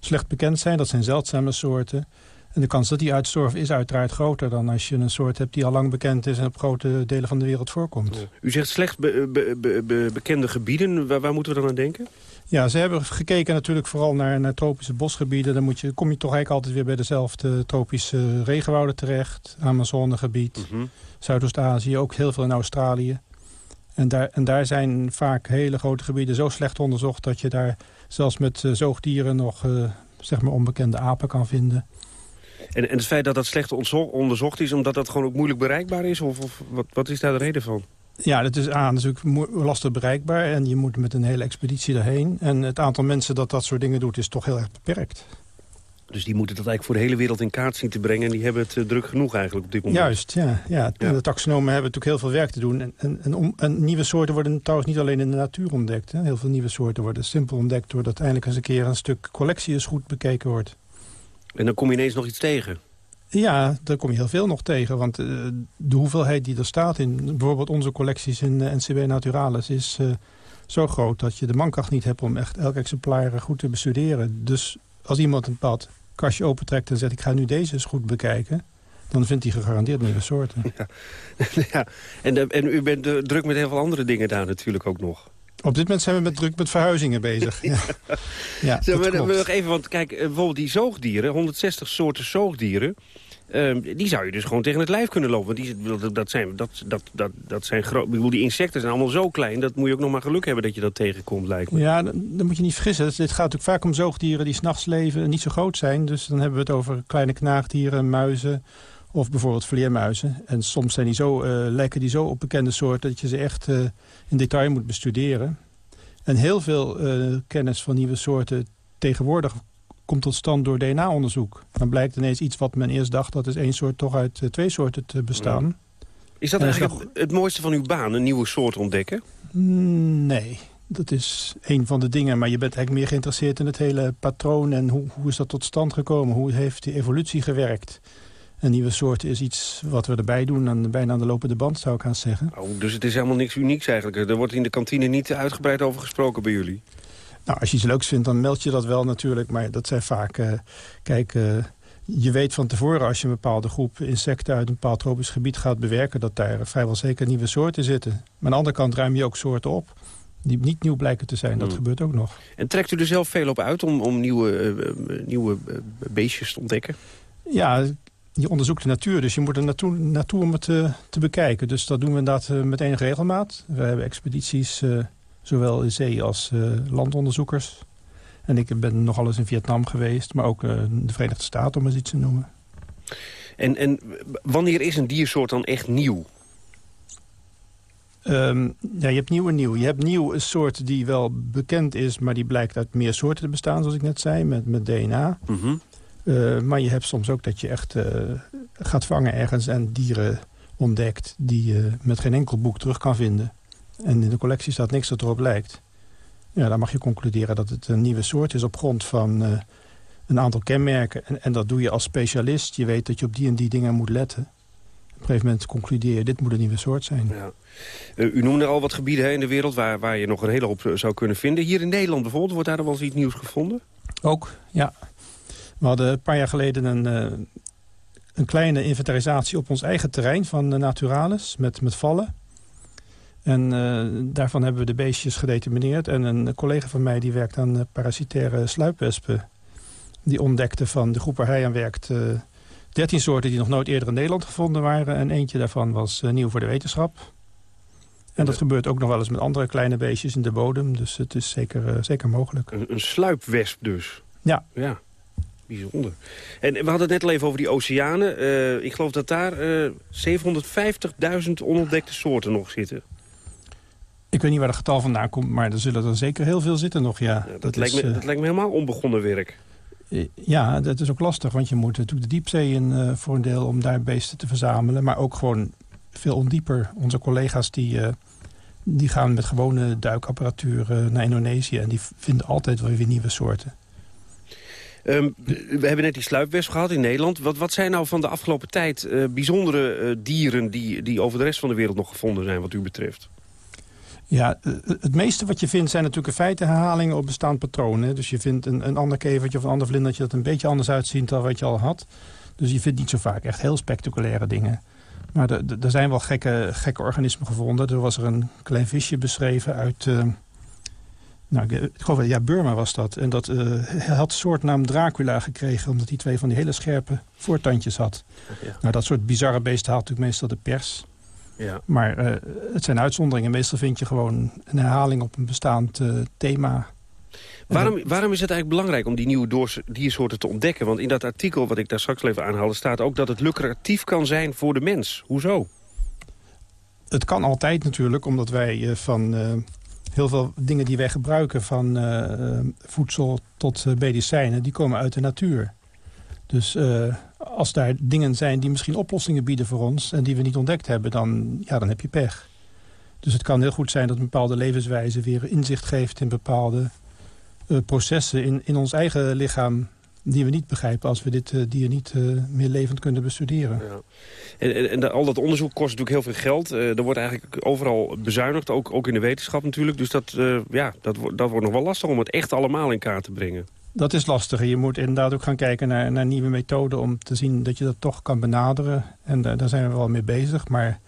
slecht bekend zijn. Dat zijn zeldzame soorten. En de kans dat die uitstorven is uiteraard groter dan als je een soort hebt die al lang bekend is en op grote delen van de wereld voorkomt. U zegt slecht be be be bekende gebieden. Waar, waar, moeten we dan aan denken? Ja, ze hebben gekeken natuurlijk vooral naar, naar tropische bosgebieden. Dan moet je, kom je toch eigenlijk altijd weer bij dezelfde tropische regenwouden terecht. Amazonegebied, mm -hmm. Zuidoost-Azië, ook heel veel in Australië. En daar, en daar zijn vaak hele grote gebieden zo slecht onderzocht... dat je daar zelfs met uh, zoogdieren nog uh, zeg maar onbekende apen kan vinden. En, en het feit dat dat slecht onderzocht is, omdat dat gewoon ook moeilijk bereikbaar is? Of, of wat, wat is daar de reden van? Ja, dat is aan natuurlijk lastig bereikbaar en je moet met een hele expeditie daarheen. En het aantal mensen dat dat soort dingen doet is toch heel erg beperkt. Dus die moeten dat eigenlijk voor de hele wereld in kaart zien te brengen. En die hebben het druk genoeg eigenlijk op dit moment. Juist, ja. ja. De taxonomen hebben natuurlijk heel veel werk te doen. En, en, en, nieuwe soorten worden trouwens niet alleen in de natuur ontdekt. Hè. Heel veel nieuwe soorten worden simpel ontdekt... doordat eindelijk eens een keer een stuk collectie eens goed bekeken wordt. En dan kom je ineens nog iets tegen? Ja, daar kom je heel veel nog tegen. Want uh, de hoeveelheid die er staat in bijvoorbeeld onze collecties in uh, NCB Naturalis... is uh, zo groot dat je de mankracht niet hebt om echt elk exemplaar goed te bestuderen. Dus als iemand een bepaald kastje opentrekt en zegt... ik ga nu deze eens goed bekijken... dan vindt hij gegarandeerd nieuwe soorten. [laughs] Ja, [laughs] ja. En, en u bent druk met heel veel andere dingen daar natuurlijk ook nog. Op dit moment zijn we met druk met verhuizingen bezig. [laughs] ja. ja Zo, we, nog even, want kijk, eh, bijvoorbeeld die zoogdieren, 160 soorten zoogdieren... Uh, die zou je dus gewoon tegen het lijf kunnen lopen. Want die, dat zijn, dat, dat, dat, dat zijn groot. Ik bedoel, die insecten zijn allemaal zo klein. Dat moet je ook nog maar geluk hebben dat je dat tegenkomt, lijkt me. Ja, dan, moet je niet vergissen. Dit gaat natuurlijk vaak om zoogdieren die s'nachts leven en niet zo groot zijn. Dus dan hebben we het over kleine knaagdieren, muizen of bijvoorbeeld vleermuizen. En soms zijn die zo, uh, lijken die zo op bekende soorten dat je ze echt uh, in detail moet bestuderen. En heel veel uh, kennis van nieuwe soorten tegenwoordig komt tot stand door DNA-onderzoek. Dan blijkt ineens iets wat men eerst dacht... dat is één soort toch uit twee soorten te bestaan. Is dat eigenlijk het, het mooiste van uw baan, een nieuwe soort ontdekken? Mm, nee, dat is een van de dingen. Maar je bent eigenlijk meer geïnteresseerd in het hele patroon... en hoe, hoe is dat tot stand gekomen? Hoe heeft die evolutie gewerkt? Een nieuwe soort is iets wat we erbij doen, aan, bijna aan de lopende band zou ik gaan zeggen. Oh, dus het is helemaal niks unieks eigenlijk. Er wordt in de kantine niet uitgebreid over gesproken bij jullie? Nou, als je iets leuks vindt, dan meld je dat wel natuurlijk. Maar dat zijn vaak... Uh, kijk, uh, je weet van tevoren als je een bepaalde groep insecten... uit een bepaald tropisch gebied gaat bewerken... dat daar vrijwel zeker nieuwe soorten zitten. Maar aan de andere kant ruim je ook soorten op die niet nieuw blijken te zijn. Dat hmm. gebeurt ook nog. En trekt u er zelf veel op uit om, om nieuwe, uh, nieuwe beestjes te ontdekken? Ja, je onderzoekt de natuur, dus je moet er naartoe, naartoe om het te, te bekijken. Dus dat doen we inderdaad met enige regelmaat. We hebben expedities zowel in zee als uh, landonderzoekers. En ik ben nogal eens in Vietnam geweest, maar ook uh, de Verenigde Staten, om eens iets te noemen. En, en wanneer is een diersoort dan echt nieuw? Um, ja, je hebt nieuw en nieuw. Je hebt nieuw een soort die wel bekend is, maar die blijkt uit meer soorten te bestaan, zoals ik net zei, met, met DNA. Mm -hmm. Uh, maar je hebt soms ook dat je echt uh, gaat vangen ergens en dieren ontdekt die je met geen enkel boek terug kan vinden en in de collectie staat niks dat erop lijkt... Ja, dan mag je concluderen dat het een nieuwe soort is op grond van uh, een aantal kenmerken. En, en, dat doe je als specialist. Je weet dat je op die en die dingen moet letten. Op een gegeven moment concludeer je, dit moet een nieuwe soort zijn. Ja. Uh, u noemde al wat gebieden in de wereld waar, waar je nog een hele hoop eh, zou kunnen vinden. Hier in Nederland bijvoorbeeld, wordt daar wel eens iets nieuws gevonden? Ook, ja. We hadden een paar jaar geleden een, uh, een kleine inventarisatie op ons eigen terrein van Naturalis met, met vallen. En uh, daarvan hebben we de beestjes gedetermineerd. En een collega van mij die werkt aan parasitaire sluipwespen... die ontdekte van de groep waar hij aan werkt... Uh, eh, 13 soorten die nog nooit eerder in Nederland gevonden waren. En eentje daarvan was uh, nieuw voor de wetenschap. En dat gebeurt ook nog wel eens met andere kleine beestjes in de bodem. Dus het is zeker, zeker mogelijk. Een, een sluipwesp dus? Ja. Ja. Bijzonder. En we hadden het net al even over die oceanen. ik geloof dat daar 750.000 onontdekte soorten nog zitten. Ik weet niet waar het getal vandaan komt, maar er zullen er zeker heel veel zitten nog, ja. dat, lijkt me, uh, dat lijkt me helemaal onbegonnen werk. Eh, ja, dat is ook lastig, want je moet natuurlijk de diepzee in uh, voor een deel om daar beesten te verzamelen. Maar ook gewoon veel ondieper. Onze collega's die, die gaan met gewone duikapparatuur naar Indonesië en die vinden altijd wel weer nieuwe soorten. Um, we hebben net die sluipwesp gehad in Nederland. Wat, wat zijn nou van de afgelopen tijd bijzondere dieren die, die over de rest van de wereld nog gevonden zijn wat u betreft? Ja, eh, het meeste wat je vindt zijn natuurlijk in feite herhalingen op bestaand patronen. Dus je vindt een, een ander kevertje of een ander vlindertje dat een beetje anders uitziet dan wat je al had. Dus je vindt niet zo vaak echt heel spectaculaire dingen. Maar er zijn wel gekke, gekke organismen gevonden. Er was er een klein visje beschreven uit... nou, ik geloof, ja, Burma was dat. En dat uh, had soortnaam Dracula gekregen... omdat hij twee van die hele scherpe voortandjes had. Ja. Nou, dat soort bizarre beesten haalt natuurlijk meestal de pers. Ja. Maar uh, het zijn uitzonderingen. Meestal vind je gewoon een herhaling op een bestaand uh, thema. Waarom, waarom is het eigenlijk belangrijk om die nieuwe diersoorten te ontdekken? Want in dat artikel wat ik daar straks even aanhaalde... staat ook dat het lucratief kan zijn voor de mens. Hoezo? Het kan altijd natuurlijk, omdat wij van heel veel dingen die wij gebruiken... van voedsel tot medicijnen, die komen uit de natuur. Dus als daar dingen zijn die misschien oplossingen bieden voor ons... en die we niet ontdekt hebben, dan, ja, dan heb je pech. Dus het kan heel goed zijn dat een bepaalde levenswijze weer inzicht geeft... in bepaalde processen in, in ons eigen lichaam die we niet begrijpen als we dit uh, dier niet uh, meer levend kunnen bestuderen. Ja. En, en, en, al dat onderzoek kost natuurlijk heel veel geld. Uh, er wordt eigenlijk overal bezuinigd, ook, ook in de wetenschap natuurlijk. Dus dat, ja, dat, dat wordt nog wel lastig om het echt allemaal in kaart te brengen. Dat is lastig. Je moet inderdaad ook gaan kijken naar, naar nieuwe methoden... om te zien dat je dat toch kan benaderen. En daar zijn we wel mee bezig. Maar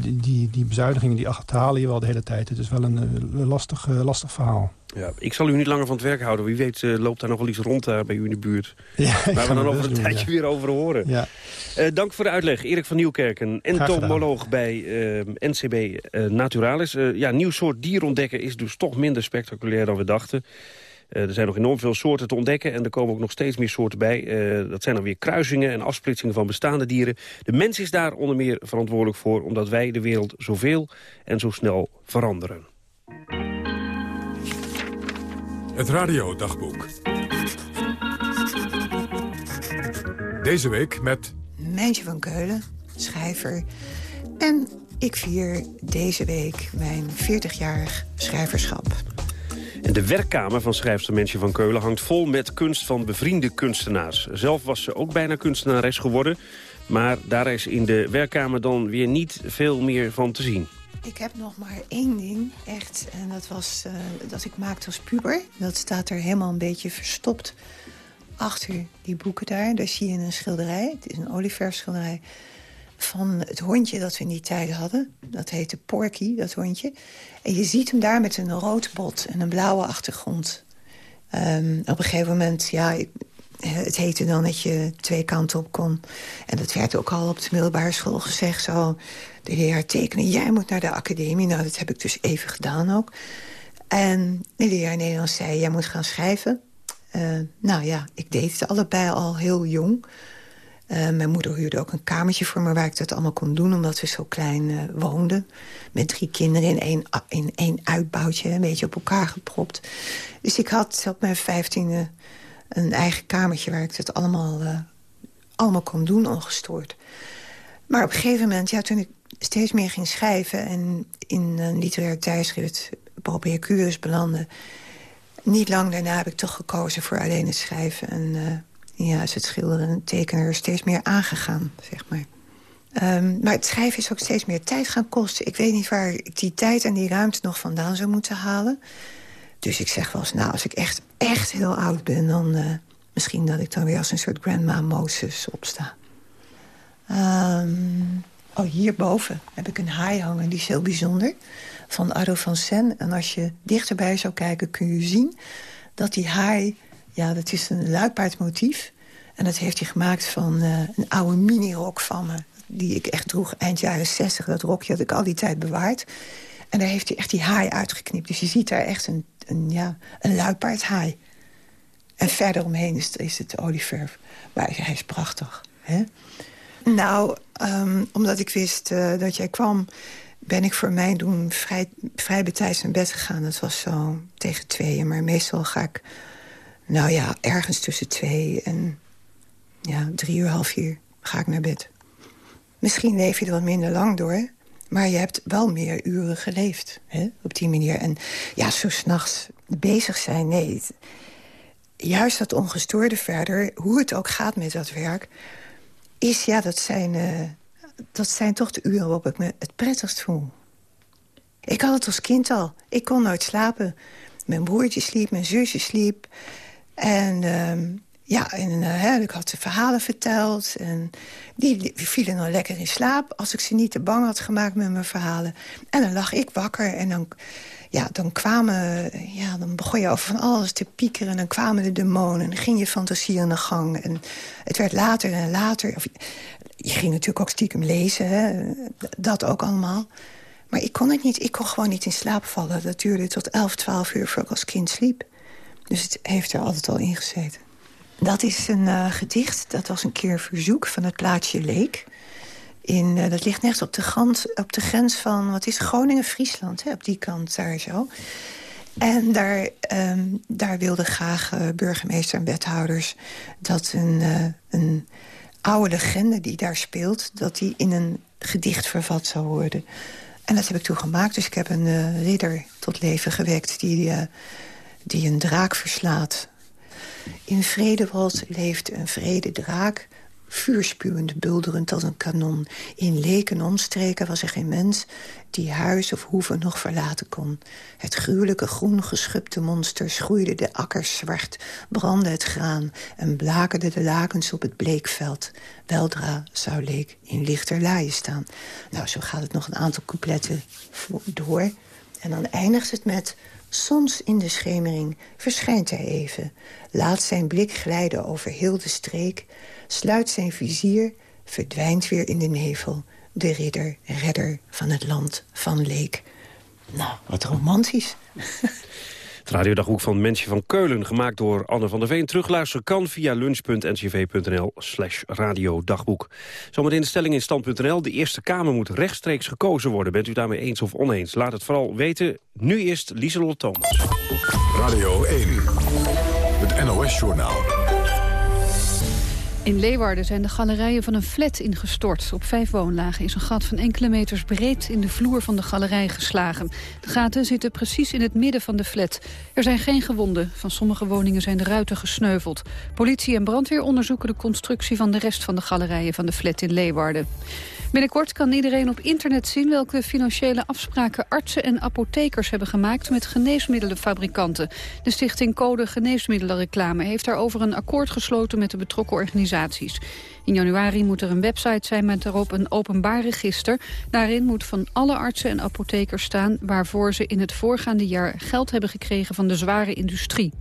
die, die, die bezuinigingen die achterhalen je wel de hele tijd. Het is wel een lastig, lastig verhaal. Ja, ik zal u niet langer van het werk houden. Wie weet loopt daar nog wel iets rond daar bij u in de buurt. [laughs] Ja, Waar we dan over een tijdje weer over horen. Ja. Dank voor de uitleg. Erik van Nieuwkerken, entomoloog bij NCB Naturalis. ja, nieuw soort dier ontdekken is dus toch minder spectaculair dan we dachten. Er zijn nog enorm veel soorten te ontdekken en er komen ook nog steeds meer soorten bij. dat zijn dan weer kruisingen en afsplitsingen van bestaande dieren. De mens is daar onder meer verantwoordelijk voor... omdat wij de wereld zoveel en zo snel veranderen. Het radiodagboek. Deze week met... Mijntje van Keulen, schrijver. En ik vier deze week mijn 40-jarig schrijverschap. En de werkkamer van schrijfster Mensje van Keulen hangt vol met kunst van bevriende kunstenaars. Zelf was ze ook bijna kunstenares geworden. Maar daar is in de werkkamer dan weer niet veel meer van te zien. Ik heb nog maar één ding, echt. En dat was uh, dat ik maakte als puber. Dat staat er helemaal een beetje verstopt achter die boeken daar. Daar zie je een schilderij. Het is een olieverfschilderij van het hondje dat we in die tijd hadden. Dat heette Porky, dat hondje. En je ziet hem daar met een rood bot en een blauwe achtergrond. Um, op een gegeven moment, ja, het heette dan dat je twee kanten op kon. En dat werd ook al op de middelbare school gezegd. Zo, de leraar tekenen, jij moet naar de academie. Nou, dat heb ik dus even gedaan ook. En de leraar Nederlands zei, jij moet gaan schrijven. Uh, nou ja, ik deed het allebei al heel jong. Uh, mijn moeder huurde ook een kamertje voor me waar ik dat allemaal kon doen... omdat we zo klein uh, woonden. Met drie kinderen in één, in één uitbouwtje, een beetje op elkaar gepropt. Dus ik had op mijn vijftiende een eigen kamertje... waar ik het allemaal, allemaal kon doen, ongestoord. Maar op een gegeven moment, ja, toen ik steeds meer ging schrijven... en in een literair tijdschrift Paul Curious belandde... niet lang daarna heb ik toch gekozen voor alleen het schrijven. En ja, is het schilderen en tekenen steeds meer aangegaan, zeg maar. Um, maar het schrijven is ook steeds meer tijd gaan kosten. Ik weet niet waar ik die tijd en die ruimte nog vandaan zou moeten halen. Dus ik zeg wel eens, nou, als ik echt, echt heel oud ben... dan uh, misschien dat ik dan weer als een soort grandma Moses opsta. Um, Oh, hierboven heb ik een haai hangen, die is heel bijzonder. Van Ardo van Sen. En als je dichterbij zou kijken, kun je zien dat die haai... Ja, dat is een luipaardmotief. En dat heeft hij gemaakt van uh, een oude minirok van me. Die ik echt droeg eind jaren 60. Dat rokje had ik al die tijd bewaard. En daar heeft hij echt die haai uitgeknipt. Dus je ziet daar echt een, een, ja, een luipaardhaai. En verder omheen is, is het olieverf. Maar hij is prachtig. Hè? Nou, um, omdat ik wist uh, dat jij kwam... ben ik voor mijn doen vrij, vrij betijds naar bed gegaan. Dat was zo tegen tweeën. Maar meestal ga ik, nou ja, ergens tussen twee en ja, drie uur, half vier ga ik naar bed. Misschien leef je er wat minder lang door... maar je hebt wel meer uren geleefd hè, op die manier. En ja, zo s'nachts bezig zijn, nee... Juist dat ongestoorde verder, hoe het ook gaat met dat werk is, ja, dat zijn, uh, dat zijn toch de uren waarop ik me het prettigst voel. Ik had het als kind al. Ik kon nooit slapen. Mijn broertje sliep, mijn zusje sliep. En uh, ja, en, uh, ik had ze verhalen verteld. En die vielen dan lekker in slaap als ik ze niet te bang had gemaakt met mijn verhalen. En dan lag ik wakker en dan ja, dan kwamen, ja, dan begon je over van alles te piekeren. En dan kwamen de demonen en dan ging je fantasie aan de gang. En het werd later en later. Of, je ging natuurlijk ook stiekem lezen, hè? dat ook allemaal. Maar ik kon het niet, ik kon gewoon niet in slaap vallen. Dat duurde tot 11, 12 uur voor ik als kind sliep. Dus het heeft er altijd al in gezeten. Dat is een uh, gedicht, dat was een keer verzoek van het plaatsje Leek. In, uh, dat ligt net op de, grens, op de grens van, wat is Groningen-Friesland, op die kant daar zo. En daar, um, daar wilden graag uh, burgemeester en wethouders... dat een, een oude legende die daar speelt... dat die in een gedicht vervat zou worden. En dat heb ik toen gemaakt. Dus ik heb een ridder tot leven gewekt die, die een draak verslaat. In Vredewald leeft een vrede draak vuurspuwend, bulderend als een kanon. In leken omstreken was er geen mens die huis of hoeve nog verlaten kon. Het gruwelijke groen geschubte monster schroeide de akkers zwart, brandde het graan en blakerde de lakens op het bleekveld. Weldra zou Leek in lichterlaaien staan. Nou, zo gaat het nog een aantal coupletten door. En dan eindigt het met... Soms in de schemering verschijnt hij even. Laat zijn blik glijden over heel de streek sluit zijn vizier, verdwijnt weer in de nevel. De ridder, redder van het land van Leek. Nou, wat romantisch. [laughs] Radiodagboek van Mensje van Keulen, gemaakt door Anne van der Veen. Terugluisteren kan via lunch.ncv.nl slash radiodagboek. Zometeen de stelling in stand.nl. De Eerste Kamer moet rechtstreeks gekozen worden. Bent u daarmee eens of oneens? Laat het vooral weten. Nu eerst Lieselot Thomas. Radio 1, het NOS-journaal. In Leeuwarden zijn de galerijen van een flat ingestort. Op vijf woonlagen is een gat van enkele meters breed in de vloer van de galerij geslagen. De gaten zitten precies in het midden van de flat. Er zijn geen gewonden. Van sommige woningen zijn de ruiten gesneuveld. Politie en brandweer onderzoeken de constructie van de rest van de galerijen van de flat in Leeuwarden. Binnenkort kan iedereen op internet zien welke financiële afspraken artsen en apothekers hebben gemaakt met geneesmiddelenfabrikanten. De stichting Code Geneesmiddelenreclame heeft daarover een akkoord gesloten met de betrokken organisaties. In januari moet er een website zijn met daarop een openbaar register. Daarin moet van alle artsen en apothekers staan waarvoor ze in het voorgaande jaar geld hebben gekregen van de zware industrie.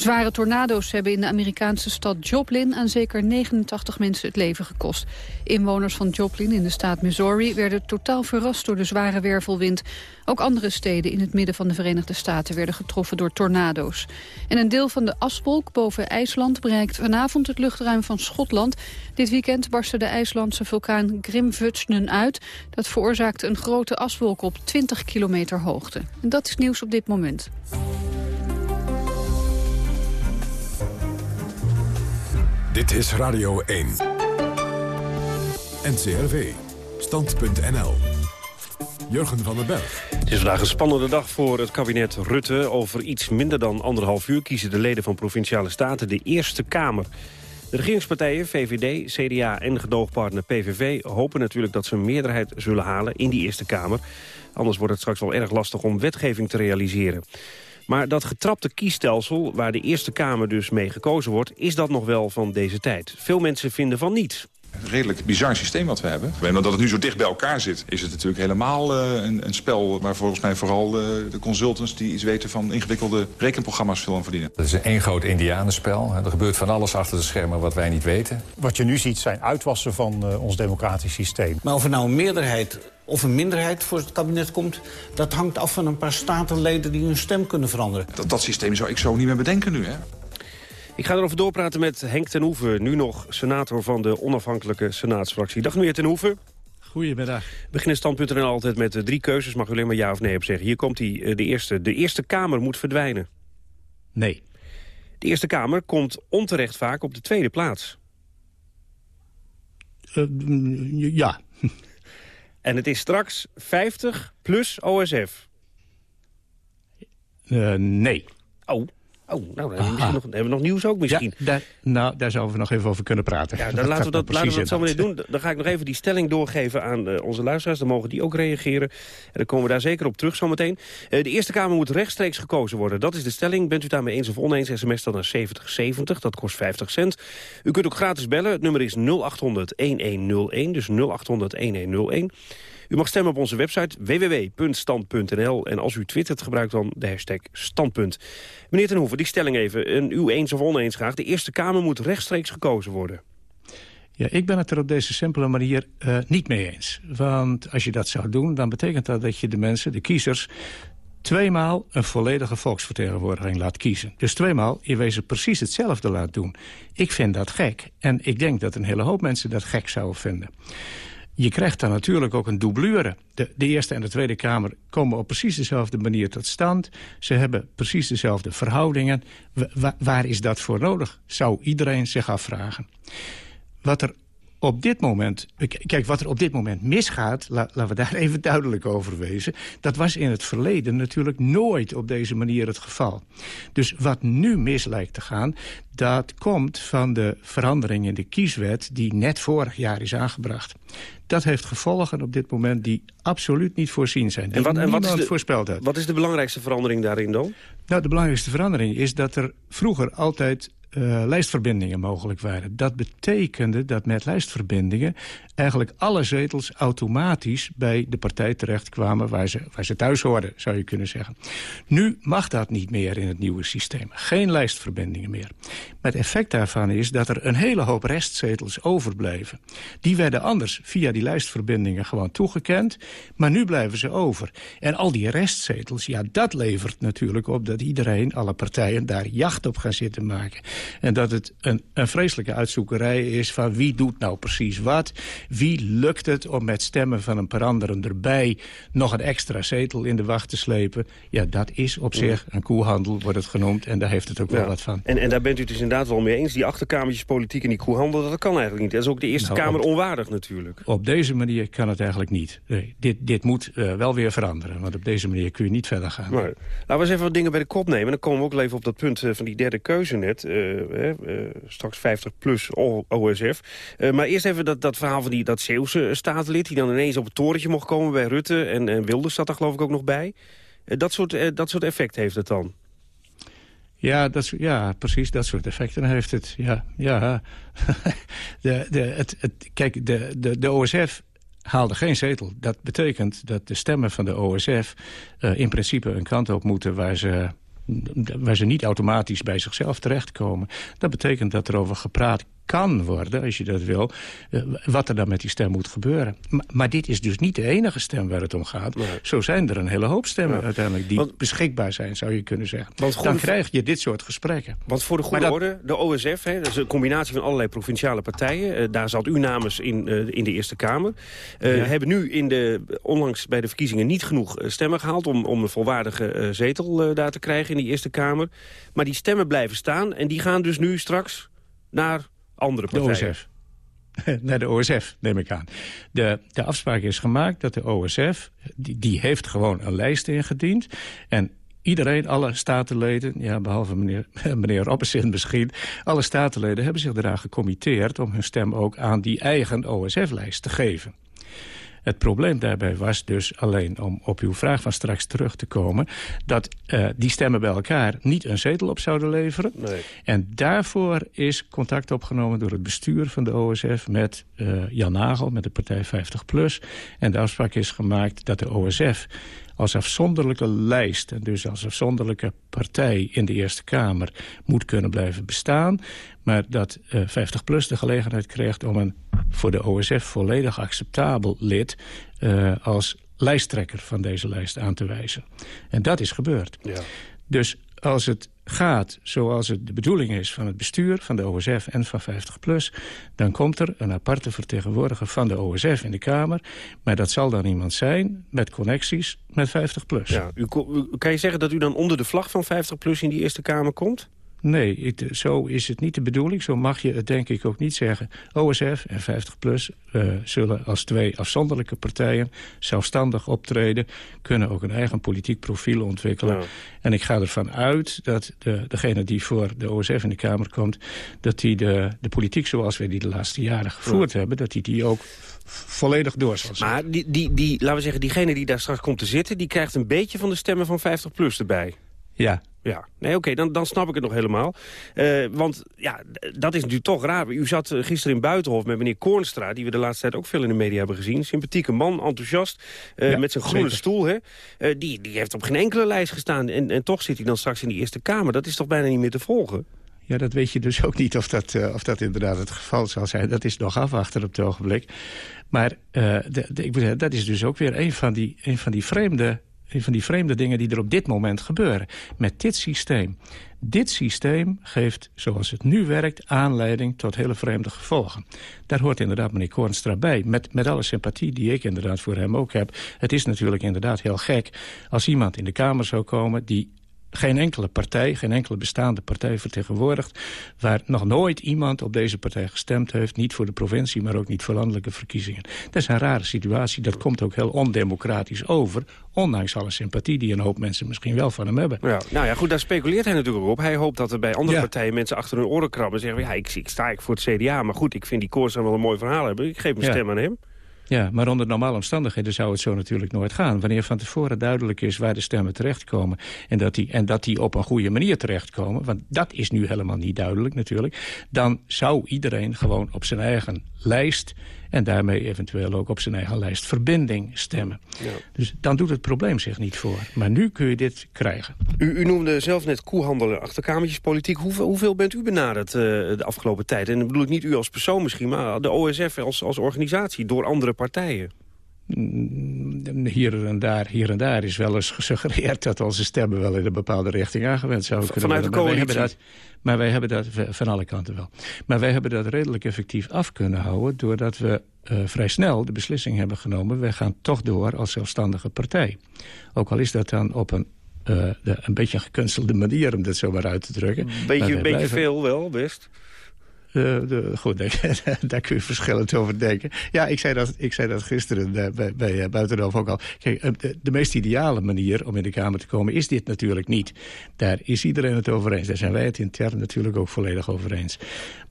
Zware tornado's hebben in de Amerikaanse stad Joplin aan zeker 89 mensen het leven gekost. Inwoners van Joplin in de staat Missouri werden totaal verrast door de zware wervelwind. Ook andere steden in het midden van de Verenigde Staten werden getroffen door tornado's. En een deel van de aswolk boven IJsland bereikt vanavond het luchtruim van Schotland. Dit weekend barstte de IJslandse vulkaan Grimvutsnen uit. Dat veroorzaakte een grote aswolk op 20 kilometer hoogte. En dat is nieuws op dit moment. Dit is Radio 1. NCRV. Stand.nl. Jurgen van den Berg. Het is vandaag een spannende dag voor het kabinet Rutte. Over iets minder dan anderhalf uur kiezen de leden van Provinciale Staten de Eerste Kamer. De regeringspartijen VVD, CDA en gedoogpartner PVV hopen natuurlijk dat ze een meerderheid zullen halen in die Eerste Kamer. Anders wordt het straks wel erg lastig om wetgeving te realiseren. Maar dat getrapte kiesstelsel, waar de Eerste Kamer dus mee gekozen wordt... is dat nog wel van deze tijd. Veel mensen vinden van niet. Een redelijk bizar systeem wat we hebben. En omdat het nu zo dicht bij elkaar zit, is het natuurlijk helemaal uh, een, een, spel... waar volgens mij vooral uh, de consultants die iets weten van ingewikkelde rekenprogramma's veel aan verdienen. Het is een één groot indianenspel. Er gebeurt van alles achter de schermen wat wij niet weten. Wat je nu ziet zijn uitwassen van uh, ons democratisch systeem. Maar of er nou een meerderheid of een minderheid voor het kabinet komt... dat hangt af van een paar statenleden die hun stem kunnen veranderen. Dat, dat systeem zou ik zo niet meer bedenken nu, hè? Ik ga erover doorpraten met Henk ten Hoeven, nu nog senator van de onafhankelijke senaatsfractie. Dag meneer ten Hoeven. Goedemiddag. We beginnen standpunten altijd met eh, drie keuzes. Mag u alleen maar ja of nee op zeggen. Hier komt hij, eh, de eerste. De Eerste Kamer moet verdwijnen. Nee. De Eerste Kamer komt onterecht vaak op de tweede plaats. Uh, ja. En het is straks 50 plus OSF. Uh, nee. Oh. Oh, nou, dan hebben, we nog, hebben we nog nieuws ook misschien. Ja, daar, nou, daar zouden we nog even over kunnen praten. Ja, dan laten we dat, laten we dat zo meteen doen. Dan ga ik nog even die stelling doorgeven aan uh, onze luisteraars. Dan mogen die ook reageren. En dan komen we daar zeker op terug zometeen. Uh, de Eerste Kamer moet rechtstreeks gekozen worden. Dat is de stelling. Bent u daarmee eens of oneens? SMS dan naar 7070. Dat kost 50 cent. U kunt ook gratis bellen. Het nummer is 0800-1101. Dus 0800-1101. U mag stemmen op onze website www.stand.nl. En als u twittert, gebruikt dan de hashtag standpunt. Meneer Ten Hoeven, die stelling even. En u eens of oneens graag. De Eerste Kamer moet rechtstreeks gekozen worden. Ja, ik ben het er op deze simpele manier uh, niet mee eens. Want als je dat zou doen, dan betekent dat dat je de mensen, de kiezers tweemaal een volledige volksvertegenwoordiging laat kiezen. Dus tweemaal je wezen precies hetzelfde laat doen. Ik vind dat gek. En ik denk dat een hele hoop mensen dat gek zouden vinden. Je krijgt dan natuurlijk ook een doublure. De, de, Eerste en de Tweede Kamer komen op precies dezelfde manier tot stand. Ze hebben precies dezelfde verhoudingen. waar is dat voor nodig? Zou iedereen zich afvragen. Wat er op dit moment... Kijk, wat er op dit moment misgaat, laten we daar [laughs] even duidelijk over wezen... dat was in het verleden natuurlijk nooit op deze manier het geval. Dus wat nu mis lijkt te gaan, dat komt van de verandering in de kieswet... die net vorig jaar is aangebracht. Dat heeft gevolgen op dit moment die absoluut niet voorzien zijn. En wat, en wat is de, voorspeld Wat is de belangrijkste verandering daarin dan? Nou, de belangrijkste verandering is dat er vroeger altijd uh, lijstverbindingen mogelijk waren. Dat betekende dat met lijstverbindingen eigenlijk alle zetels automatisch bij de partij terechtkwamen waar ze, waar ze thuis hoorden, zou je kunnen zeggen. Nu mag dat niet meer in het nieuwe systeem. Geen lijstverbindingen meer. Maar het effect daarvan is dat er een hele hoop restzetels overblijven. Die werden anders via die lijstverbindingen gewoon toegekend, maar nu blijven ze over. En al die restzetels, ja, dat levert natuurlijk op dat iedereen, alle partijen, daar jacht op gaan zitten maken. En dat het een, een vreselijke uitzoekerij is van wie doet nou precies wat. Wie lukt het om met stemmen van een paar anderen erbij... nog een extra zetel in de wacht te slepen? Ja, dat is op zich een koehandel, wordt het genoemd. En daar heeft het ook wel wat van. En, en daar bent u het dus inderdaad wel mee eens. Die achterkamertjes politiek en die koehandel, dat kan eigenlijk niet. Dat is ook de Eerste nou, Kamer onwaardig natuurlijk. Op deze manier kan het eigenlijk niet. Nee, dit, dit moet uh, wel weer veranderen. Want op deze manier kun je niet verder gaan. Maar, laten we eens even wat dingen bij de kop nemen. Dan komen we ook even op dat punt uh, van die derde keuze net. Uh, uh, straks 50 plus OSF. maar eerst even dat, dat verhaal van die, dat Zeeuwse staatslid... die dan ineens op het torentje mocht komen bij Rutte. En, en Wilders zat daar geloof ik ook nog bij. dat, soort, dat soort effect heeft het dan. Ja, dat, ja, precies, dat soort effecten heeft het. Ja, ja. [laughs] de, de, het, kijk, de, de, de OSF haalde geen zetel. Dat betekent dat de stemmen van de OSF in principe een kant op moeten... waar ze waar ze niet automatisch bij zichzelf terechtkomen. Dat betekent dat er over gepraat kan worden, als je dat wil... Eh, wat er dan met die stem moet gebeuren. Maar, dit is dus niet de enige stem waar het om gaat. Zo zijn er een hele hoop stemmen uiteindelijk die beschikbaar zijn, zou je kunnen zeggen. dan krijg je dit soort gesprekken. Want voor de goede orde, de OSF, hè, dat is een combinatie van allerlei provinciale partijen. Uh, daar zat u namens in, uh, in de Eerste Kamer. Uh, Hebben nu in de, onlangs bij de verkiezingen niet genoeg stemmen gehaald... om, om een volwaardige zetel daar te krijgen in die Eerste Kamer. Maar die stemmen blijven staan en die gaan dus nu straks naar andere partijen. [laughs] De OSF. Naar de OSF, neem ik aan. De, de afspraak is gemaakt dat de OSF, die, die heeft gewoon een lijst ingediend. En iedereen, alle statenleden, ja, behalve meneer, [laughs] meneer misschien... alle statenleden hebben zich eraan gecommitteerd om hun stem ook aan die eigen OSF-lijst te geven. Het probleem daarbij was dus alleen, om op uw vraag van straks terug te komen... dat uh, die stemmen bij elkaar niet een zetel op zouden leveren. Nee. En daarvoor is contact opgenomen door het bestuur van de OSF... met uh, Jan Nagel, met de partij 50PLUS. En de afspraak is gemaakt dat de OSF als afzonderlijke lijst... en dus als afzonderlijke partij in de Eerste Kamer moet kunnen blijven bestaan... maar dat uh, 50PLUS de gelegenheid krijgt om een voor de OSF volledig acceptabel lid... Uh, als lijsttrekker van deze lijst aan te wijzen. En dat is gebeurd. Ja. Dus als het gaat zoals het de bedoeling is van het bestuur, van de OSF en van 50PLUS... dan komt er een aparte vertegenwoordiger van de OSF in de Kamer. Maar dat zal dan iemand zijn met connecties met 50PLUS. Ja, u, kan je zeggen dat u dan onder de vlag van 50PLUS in die Eerste Kamer komt? Nee, ik, zo is het niet de bedoeling. Zo mag je het denk ik ook niet zeggen. OSF en 50PLUS uh, zullen als twee afzonderlijke partijen... zelfstandig optreden, kunnen ook een eigen politiek profiel ontwikkelen. En ik ga ervan uit dat de, degene die voor de OSF in de Kamer komt... dat die de, de politiek zoals we die de laatste jaren gevoerd hebben... dat die die ook volledig door zal zetten. Maar die, die, die, laten we zeggen, diegene die daar straks komt te zitten... die krijgt een beetje van de stemmen van 50PLUS erbij. Ja, ja, nee, oké, dan, dan snap ik het nog helemaal. Uh, want ja, dat is natuurlijk toch raar. U zat eh, gisteren in Buitenhof met meneer Koornstra... die we de laatste tijd ook veel in de media hebben gezien. Sympathieke man, enthousiast, uh, met zijn groene stoel. Hè? Uh, die, die heeft op geen enkele lijst gestaan. En, en toch zit hij dan straks in die Eerste Kamer. Dat is toch bijna niet meer te volgen? Ja, dat weet je dus ook niet of dat, uh, of dat inderdaad het geval zal zijn. Dat is nog afwachten op het ogenblik. Maar uh, de, de, ik bedoel, dat is dus ook weer een van die, een van die vreemde van die vreemde dingen die er op dit moment gebeuren. Met dit systeem. Dit systeem geeft, zoals het nu werkt, aanleiding tot hele vreemde gevolgen. Daar hoort inderdaad meneer Kornstra bij. Met, met alle sympathie die ik inderdaad voor hem ook heb. Het is natuurlijk inderdaad heel gek als iemand in de Kamer zou komen... die geen enkele partij, geen enkele bestaande partij vertegenwoordigt... waar nog nooit iemand op deze partij gestemd heeft. Niet voor de provincie, maar ook niet voor landelijke verkiezingen. Dat is een rare situatie. Dat komt ook heel ondemocratisch over. Ondanks alle sympathie die een hoop mensen misschien wel van hem hebben. Ja, nou ja, goed, daar speculeert hij natuurlijk op. Hij hoopt dat er bij andere partijen mensen achter hun oren krabben... en zeggen, ja, ik, ik sta ik voor het CDA, maar goed, ik vind die koers wel een mooi verhaal hebben. Ik geef mijn stem aan hem. Ja, maar onder normale omstandigheden zou het zo natuurlijk nooit gaan. Wanneer van tevoren duidelijk is waar de stemmen terechtkomen... en dat die, en dat die op een goede manier terechtkomen... want dat is nu helemaal niet duidelijk natuurlijk... dan zou iedereen gewoon op zijn eigen lijst en daarmee eventueel ook op zijn eigen lijst verbinding stemmen. Ja. Dus dan doet het probleem zich niet voor. Maar nu kun je dit krijgen. U, u noemde zelf net koehandelen, achterkamertjespolitiek. Hoeveel, hoeveel bent u benaderd uh, de afgelopen tijd? En dan bedoel ik niet u als persoon misschien, maar de OSF als, als organisatie door andere partijen. Mm, hier en, daar, hier en daar is wel eens gesuggereerd dat onze stemmen wel in een bepaalde richting aangewend zouden kunnen Vanuit worden. de coalitie? Maar wij hebben dat, van alle kanten wel. Maar wij hebben dat redelijk effectief af kunnen houden... doordat we uh, vrij snel de beslissing hebben genomen... wij gaan toch door als zelfstandige partij. Ook al is dat dan op een uh, de, een beetje een gekunstelde manier... om dat zo maar uit te drukken. Beetje, beetje blijven... veel wel, best. Uh, de, goed, [laughs] daar kun je verschillend over denken. Ja, ik zei dat, ik zei dat gisteren uh, bij, bij uh, Buitenhof ook al. Kijk, de, de, meest ideale manier om in de Kamer te komen is dit natuurlijk niet. Daar is iedereen het over eens. Daar zijn wij het intern natuurlijk ook volledig over eens.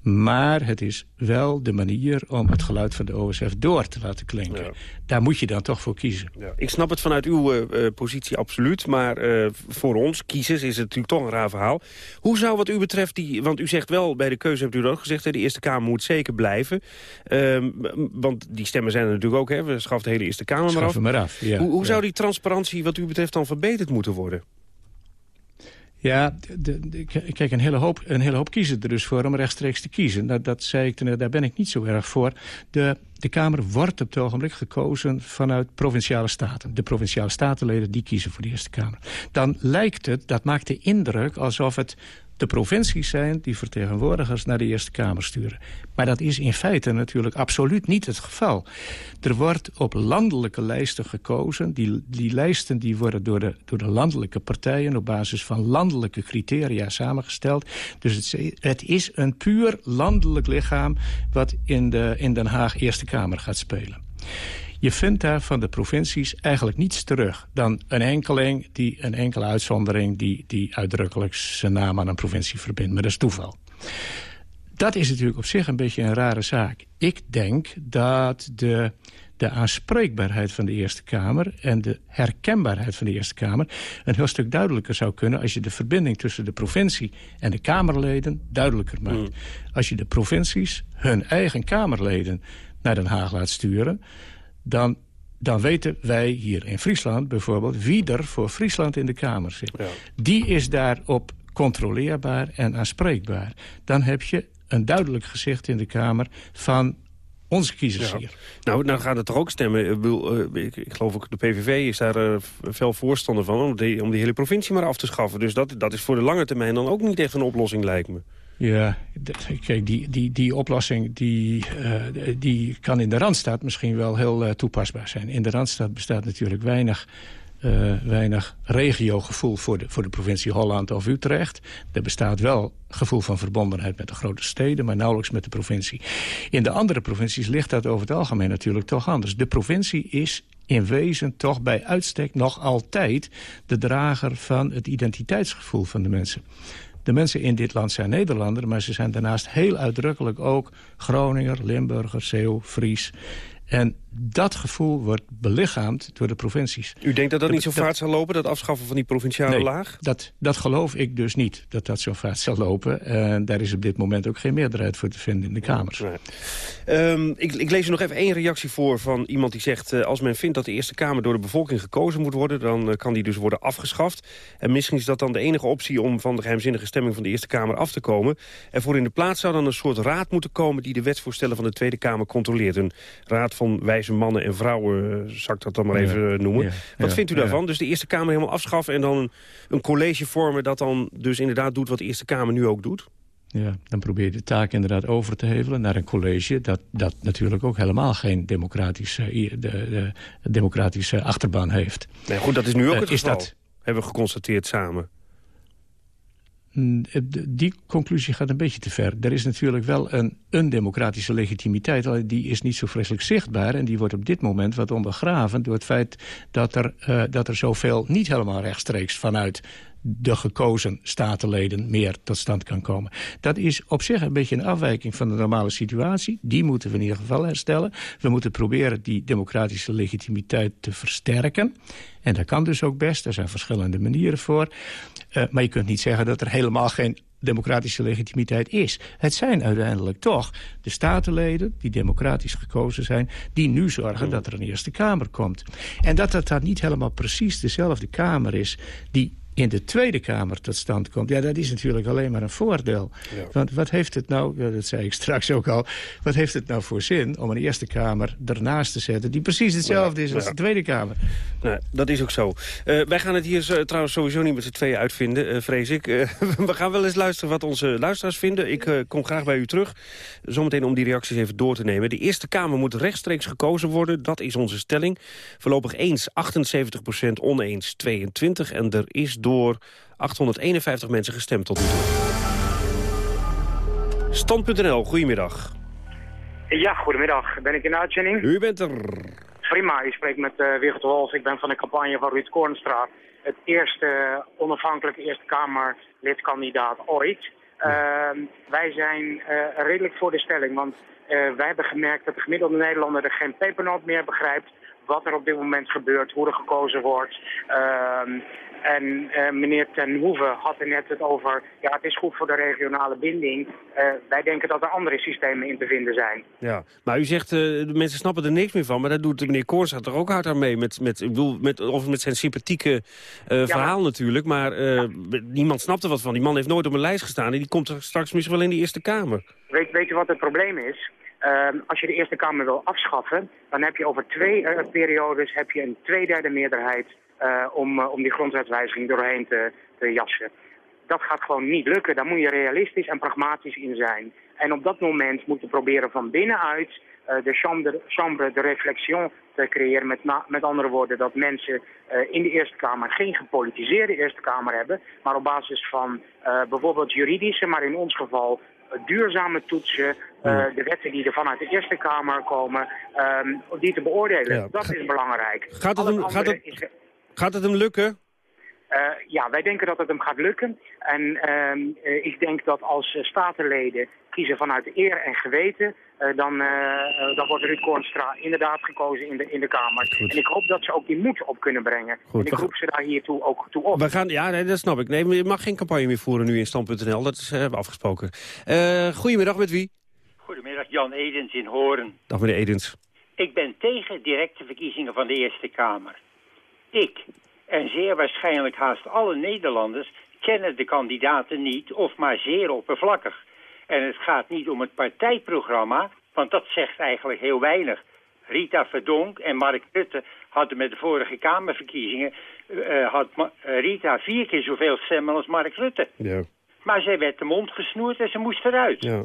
Maar het is wel de manier om het geluid van de OSF door te laten klinken. Ja. Daar moet je dan toch voor kiezen. Ja. Ik snap het vanuit uw uh, positie absoluut. Maar uh, voor ons, kiezers, is het natuurlijk toch een raar verhaal. Hoe zou wat u betreft, die, want u zegt wel, bij de keuze hebt u dat ook gezegd... de Eerste Kamer moet zeker blijven. Uh, want die stemmen zijn er natuurlijk ook, hè. We schaffen de hele Eerste Kamer maar af. Maar af ja. Hoe, hoe zou die transparantie wat u betreft dan verbeterd moeten worden? Ja, de, de, kijk, een hele, hoop, een hele hoop kiezen er dus voor om rechtstreeks te kiezen. Dat, dat zei ik, daar ben ik niet zo erg voor. De, de Kamer wordt op het ogenblik gekozen vanuit provinciale staten. De provinciale statenleden die kiezen voor de Eerste Kamer. Dan lijkt het, dat maakt de indruk alsof het de provincies zijn die vertegenwoordigers naar de Eerste Kamer sturen. Maar dat is in feite natuurlijk absoluut niet het geval. Er wordt op landelijke lijsten gekozen. Die, die lijsten die worden door de, door de landelijke partijen op basis van landelijke criteria samengesteld. Dus het, het is een puur landelijk lichaam wat in, de, in Den Haag Eerste Kamer gaat spelen. Je vindt daar van de provincies eigenlijk niets terug... dan een enkeling, die, een enkele uitzondering... Die, die uitdrukkelijk zijn naam aan een provincie verbindt. Maar dat is toeval. Dat is natuurlijk op zich een beetje een rare zaak. Ik denk dat de, de aanspreekbaarheid van de Eerste Kamer... en de herkenbaarheid van de Eerste Kamer... een heel stuk duidelijker zou kunnen... als je de verbinding tussen de provincie en de Kamerleden duidelijker maakt. Mm. Als je de provincies hun eigen Kamerleden naar Den Haag laat sturen dan, dan weten wij hier in Friesland bijvoorbeeld... wie er voor Friesland in de Kamer zit. Ja. Die is daarop controleerbaar en aanspreekbaar. Dan heb je een duidelijk gezicht in de Kamer van onze kiezers ja. hier. Nou, nou gaat het toch ook stemmen. Ik, bedoel, uh, ik, ik, geloof ook de PVV is daar uh, veel voorstander van... Om die, om die hele provincie maar af te schaffen. Dus dat, dat is voor de lange termijn dan ook niet echt een oplossing, lijkt me. Ja, kijk, die, die, die oplossing die, uh, die kan in de Randstad misschien wel heel uh, toepasbaar zijn. In de Randstad bestaat natuurlijk weinig, uh, weinig regiogevoel voor de, voor de provincie Holland of Utrecht. Er bestaat wel gevoel van verbondenheid met de grote steden, maar nauwelijks met de provincie. In de andere provincies ligt dat over het algemeen natuurlijk toch anders. De provincie is in wezen toch bij uitstek nog altijd de drager van het identiteitsgevoel van de mensen. De mensen in dit land zijn Nederlander... maar ze zijn daarnaast heel uitdrukkelijk ook Groninger, Limburger, Zeeuw, Fries. En dat gevoel wordt belichaamd door de provincies. U denkt dat dat niet zo vaart zal lopen, dat afschaffen van die provinciale nee, laag? Dat, dat geloof ik dus niet, dat dat zo vaart zal lopen. En daar is op dit moment ook geen meerderheid voor te vinden in de Kamers. Nee. Um, ik, ik, lees er nog even één reactie voor van iemand die zegt... Uh, als men vindt dat de Eerste Kamer door de bevolking gekozen moet worden... dan uh, kan die dus worden afgeschaft. En misschien is dat dan de enige optie om van de geheimzinnige stemming van de Eerste Kamer af te komen. En voor in de plaats zou dan een soort raad moeten komen... die de wetsvoorstellen van de Tweede Kamer controleert. Een raad van wijze mannen en vrouwen, uh, zal ik dat dan maar even noemen. Wat vindt u daarvan? Dus de Eerste Kamer helemaal afschaffen en dan een, een college vormen... dat dan dus inderdaad doet wat de Eerste Kamer nu ook doet? Ja, dan probeer je de taak inderdaad over te hevelen naar een college... dat, dat natuurlijk ook helemaal geen democratische, de, de, democratische achterban heeft. Nee, goed, dat is nu ook het geval, dat, hebben we geconstateerd samen. Mm, die conclusie gaat een beetje te ver. Er is natuurlijk wel een, een democratische legitimiteit. Die is niet zo vreselijk zichtbaar. En die wordt op dit moment wat ondergraven... door het feit dat er, uh, dat er zoveel niet helemaal rechtstreeks... vanuit de gekozen statenleden meer tot stand kan komen. Dat is op zich een beetje een afwijking van de normale situatie. Die moeten we in ieder geval herstellen. We moeten proberen die democratische legitimiteit te versterken. En dat kan dus ook best. Er zijn verschillende manieren voor. Uh, maar je kunt niet zeggen dat er helemaal geen democratische legitimiteit is. Het zijn uiteindelijk toch de statenleden die democratisch gekozen zijn... die nu zorgen dat er een Eerste Kamer komt. En dat dat dan niet helemaal precies dezelfde Kamer is... die in de Tweede Kamer tot stand komt... ja, dat is natuurlijk alleen maar een voordeel. Want wat heeft het nou, ja, dat zei ik straks ook al... wat heeft het nou voor zin om een Eerste Kamer ernaast te zetten... die precies hetzelfde is als de Tweede Kamer? Nou, dat is ook zo. Uh, wij gaan het hier trouwens sowieso niet met z'n tweeën uitvinden, uh, vrees ik. Uh, [laughs] we gaan wel eens luisteren wat onze luisteraars vinden. Ik kom graag bij u terug, zometeen om die reacties even door te nemen. De Eerste Kamer moet rechtstreeks gekozen worden, dat is onze stelling. Voorlopig eens 78% oneens 22 en er is door 851 mensen gestemd tot nu toe. Stand.nl, goedemiddag. Ja, goedemiddag. Ben ik in de uitzending? U bent er. Prima, u spreekt met uh, Wigert Wolf. Ik ben van de campagne van Ruud Koornstra. Het eerste onafhankelijke Eerste Kamerlidkandidaat ooit. Uh, wij zijn uh, redelijk voor de stelling, want uh, wij hebben gemerkt dat de gemiddelde Nederlander er geen pepernoot meer begrijpt wat er op dit moment gebeurt, hoe er gekozen wordt. En uh, meneer Ten Hoeve had er net het over, ja het is goed voor de regionale binding. Uh, wij denken dat er andere systemen in te vinden zijn. Ja, maar u zegt, uh, de mensen snappen er niks meer van, maar daar doet meneer Koorns er ook hard aan mee. Met, met, ik bedoel, met, of met zijn sympathieke ja, verhaal natuurlijk, maar ja. niemand snapt er wat van. Die man heeft nooit op een lijst gestaan en die komt er straks misschien wel in de Eerste Kamer. Weet, weet je wat het probleem is? Uh, als je de Eerste Kamer wil afschaffen, dan heb je over twee uh, periodes heb je een tweederde meerderheid om, om die grondwetswijziging doorheen te, te jassen. Dat gaat gewoon niet lukken. Daar moet je realistisch en pragmatisch in zijn. En op dat moment moet je proberen van binnenuit de chambre, chambre de réflexion te creëren. Met, met andere woorden dat mensen in de Eerste Kamer geen gepolitiseerde Eerste Kamer hebben. Maar op basis van bijvoorbeeld juridische, maar in ons geval duurzame toetsen, uh, de wetten die er vanuit de Eerste Kamer komen, um, die te beoordelen. Ja. Dat is belangrijk. Gaat het, hem, gaat, het. Gaat het hem lukken? Uh, ja, wij denken dat het hem gaat lukken. En uh, ik denk dat als statenleden kiezen vanuit eer en geweten... Uh, dan, dan wordt Ruud Koornstra inderdaad gekozen in de, in de Kamer. Goed. En ik hoop dat ze ook die moed op kunnen brengen. Goed, en ik roep ze daar hiertoe ook toe op. We gaan, ja, nee, dat snap ik. Nee, je mag geen campagne meer voeren nu in Stand.nl. Dat is, hebben we afgesproken. goedemiddag, met wie? Goedemiddag, Jan Edens in Horen. Dag meneer Edens. Ik ben tegen directe verkiezingen van de Eerste Kamer. Ik en zeer waarschijnlijk haast alle Nederlanders kennen de kandidaten niet of maar zeer oppervlakkig. En het gaat niet om het partijprogramma, want dat zegt eigenlijk heel weinig. Rita Verdonk en Mark Rutte hadden met de vorige Kamerverkiezingen... Uh, had Rita vier keer zoveel stemmen als Mark Rutte. Ja. Maar zij werd de mond gesnoerd en ze moest eruit. Ja.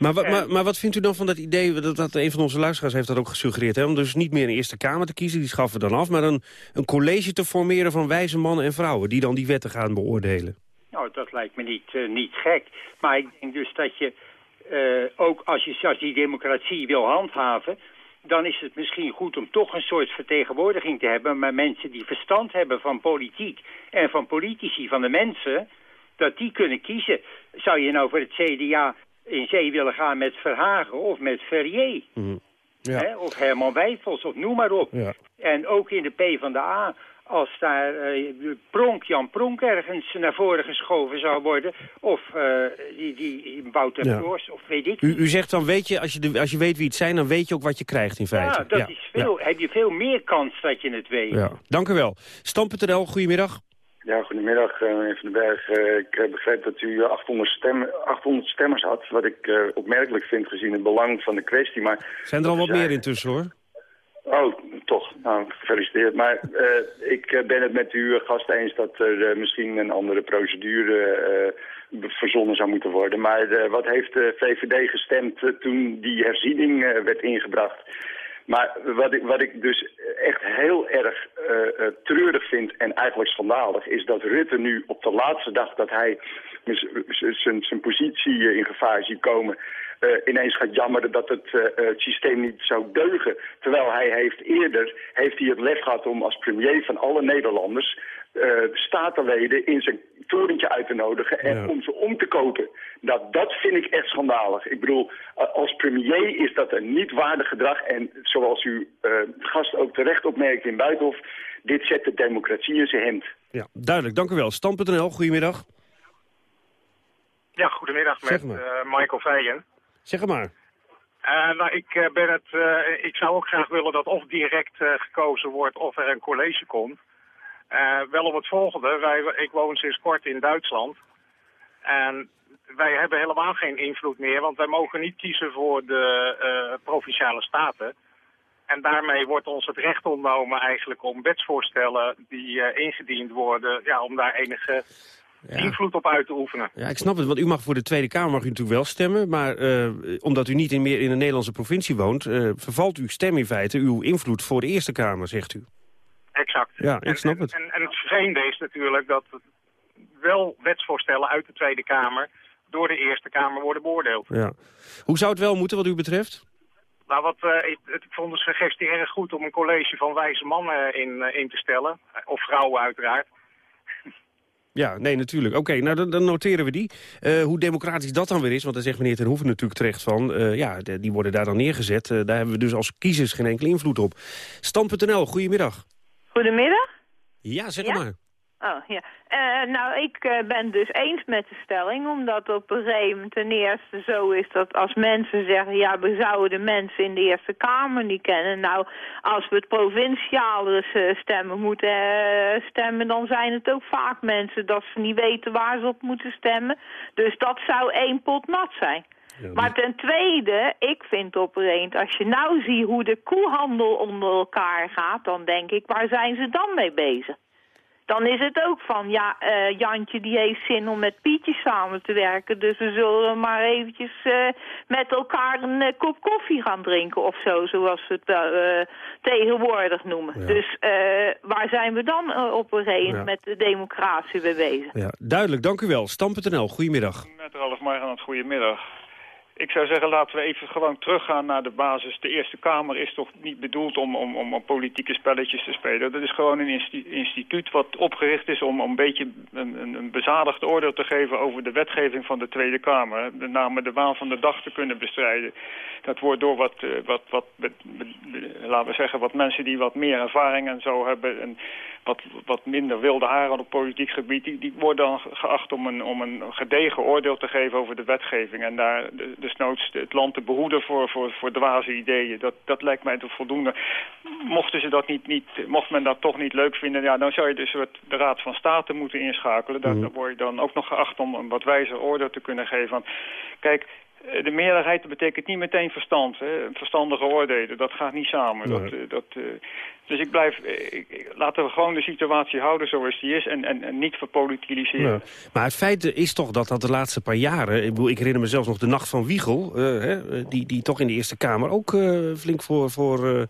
Maar, wa, maar, maar, wat vindt u dan van dat idee, dat, dat een van onze luisteraars heeft dat ook gesuggereerd... Hè, om dus niet meer een Eerste Kamer te kiezen, die schaffen we dan af... maar een, een college te formeren van wijze mannen en vrouwen... die dan die wetten gaan beoordelen? Nou, dat lijkt me niet, uh, niet gek. Maar ik denk dus dat je, uh, ook als je als die democratie wil handhaven... dan is het misschien goed om toch een soort vertegenwoordiging te hebben... maar mensen die verstand hebben van politiek en van politici, van de mensen dat die kunnen kiezen. Zou je nou voor het CDA in zee willen gaan met Verhagen of met Ferrier? Mm. Ja. Of Herman Wijfels, of noem maar op. Ja. En ook in de P van de A, als daar uh, Pronk, Jan Pronk ergens naar voren geschoven zou worden... of uh, die, die Wouter ja. Of weet ik u, u, zegt dan, weet je als, je de, als je weet wie het zijn... dan weet je ook wat je krijgt in feite. Ja, dat Is veel, heb je veel meer kans dat je het weet. Ja. Dank u wel. Stam.nl, goedemiddag. Ja, goedemiddag uh, meneer Van den Berg. Uh, ik uh, begreep dat u 800, stem, 800 stemmers had, wat ik opmerkelijk vind gezien het belang van de kwestie. Maar Zijn er al wat meer intussen hoor? Oh, toch. Nou, gefeliciteerd. Maar eh, ik eh, ben het met uw gast eens dat er eh, misschien een andere procedure eh, verzonnen zou moeten worden. Maar eh, wat heeft de VVD gestemd eh, toen die herziening eh, werd ingebracht? Maar wat ik, wat ik dus echt heel erg eh, treurig vind en eigenlijk schandalig... is dat Rutte nu op de laatste dag dat hij zijn positie eh, in gevaar ziet komen... eh, ineens gaat jammeren dat het, eh, eh, het systeem niet zou deugen. Terwijl hij heeft eerder heeft hij het lef gehad om als premier van alle Nederlanders... eh, statenleden in zijn torentje uit te nodigen en om ze om te kopen. Dat, dat vind ik echt schandalig. Ik bedoel, als premier is dat een niet waardig gedrag. En zoals uw eh, gast ook terecht opmerkt in Buitenhof... dit zet de democratie in zijn hemd. Ja, duidelijk. Dank u wel. Stand.nl, goedemiddag. Ja, goedemiddag Zeg met eh, Michael Veijen. Zeg maar. Eh, nou, ik, eh, ben het, eh, ik zou ook graag willen dat of direct gekozen wordt of er een college komt. Wel om het volgende. Wij, ik woon sinds kort in Duitsland. En wij hebben helemaal geen invloed meer, want wij mogen niet kiezen voor de provinciale staten. En daarmee wordt ons het recht ontnomen eigenlijk om wetsvoorstellen die ingediend worden, ja, om daar enige invloed op uit te oefenen. Ja, ik snap het, want u mag voor de Tweede Kamer mag u natuurlijk wel stemmen... maar eh, omdat u niet in, meer in een Nederlandse provincie woont... eh, vervalt uw stem in feite uw invloed voor de Eerste Kamer, zegt u. Exact. Ja, ik snap het. En, en het vreemde is natuurlijk dat wel wetsvoorstellen uit de Tweede Kamer door de Eerste Kamer worden beoordeeld. Ja. Hoe zou het wel moeten wat u betreft? Nou, wat, eh, ik, ik vond de suggestie erg goed om een college van wijze mannen in, in te stellen. Of vrouwen uiteraard. Ja, nee, natuurlijk. Oké, nou dan, dan noteren we die. Eh, hoe democratisch dat dan weer is, want daar zegt meneer Ten Hoeven natuurlijk terecht van... eh, ja, de- die worden daar dan neergezet. Eh, daar hebben we dus als kiezers geen enkele invloed op. Stand.nl, goedemiddag. Goedemiddag. Ja, zeg Ja? maar. Oh, ja. Eh, nou, ik eh, ben dus eens met de stelling, omdat op een gegeven moment ten eerste zo is dat als mensen zeggen, ja, we zouden de mensen in de Eerste Kamer niet kennen. Nou, als we het provinciale eh, stemmen moeten stemmen, dan zijn het ook vaak mensen dat ze niet weten waar ze op moeten stemmen. Dus dat zou één pot nat zijn. Maar ten tweede, ik vind oprecht, als je nou ziet hoe de koehandel onder elkaar gaat, dan denk ik, waar zijn ze dan mee bezig? Dan is het ook van, ja, eh, Jantje die heeft zin om met Pietje samen te werken, dus we zullen maar eventjes eh, met elkaar een eh, kop koffie gaan drinken of zo, zoals we het eh, tegenwoordig noemen. Dus eh, waar zijn we dan op een gegeven Ja. met de democratie mee bezig? Ja, duidelijk, dank u wel. Stand.nl, goedemiddag. Met Ralf Margenant, goedemiddag. Ik zou zeggen, laten we even gewoon teruggaan naar de basis. De Eerste Kamer is toch niet bedoeld om, om, om, om politieke spelletjes te spelen. Dat is gewoon een insti- instituut wat opgericht is om een beetje een, een, bezadigd oordeel te geven over de wetgeving van de Tweede Kamer. Met name de waan van de dag te kunnen bestrijden. Dat wordt door wat, eh, wat, wat be- laten we zeggen, wat mensen die wat meer ervaring en zo hebben... en wat, wat minder wilde haren op politiek gebied... die, die worden dan geacht om een, om een gedegen oordeel te geven over de wetgeving... en daar de, desnoods het land te behoeden voor, voor, voor dwaze ideeën. Dat, dat lijkt mij toch voldoende. Mochten ze dat niet, niet, mocht men dat toch niet leuk vinden... Ja, dan zou je dus wat de Raad van State moeten inschakelen. Daar, daar word je dan ook nog geacht om een wat wijzer oordeel te kunnen geven. Want kijk... eh, De meerderheid betekent niet meteen verstand. Hè? Verstandige oordelen, dat gaat niet samen. Nee. Dat, eh, dat, eh, dus ik blijf, ik- laten we gewoon de situatie houden zoals die is en, en, en niet verpolitiseren. Ja. Maar het feit is toch dat dat de laatste paar jaren... Ik, bedoel, ik herinner me zelfs nog de nacht van Wiegel... hè, die, die toch in de Eerste Kamer ook flink voor, voor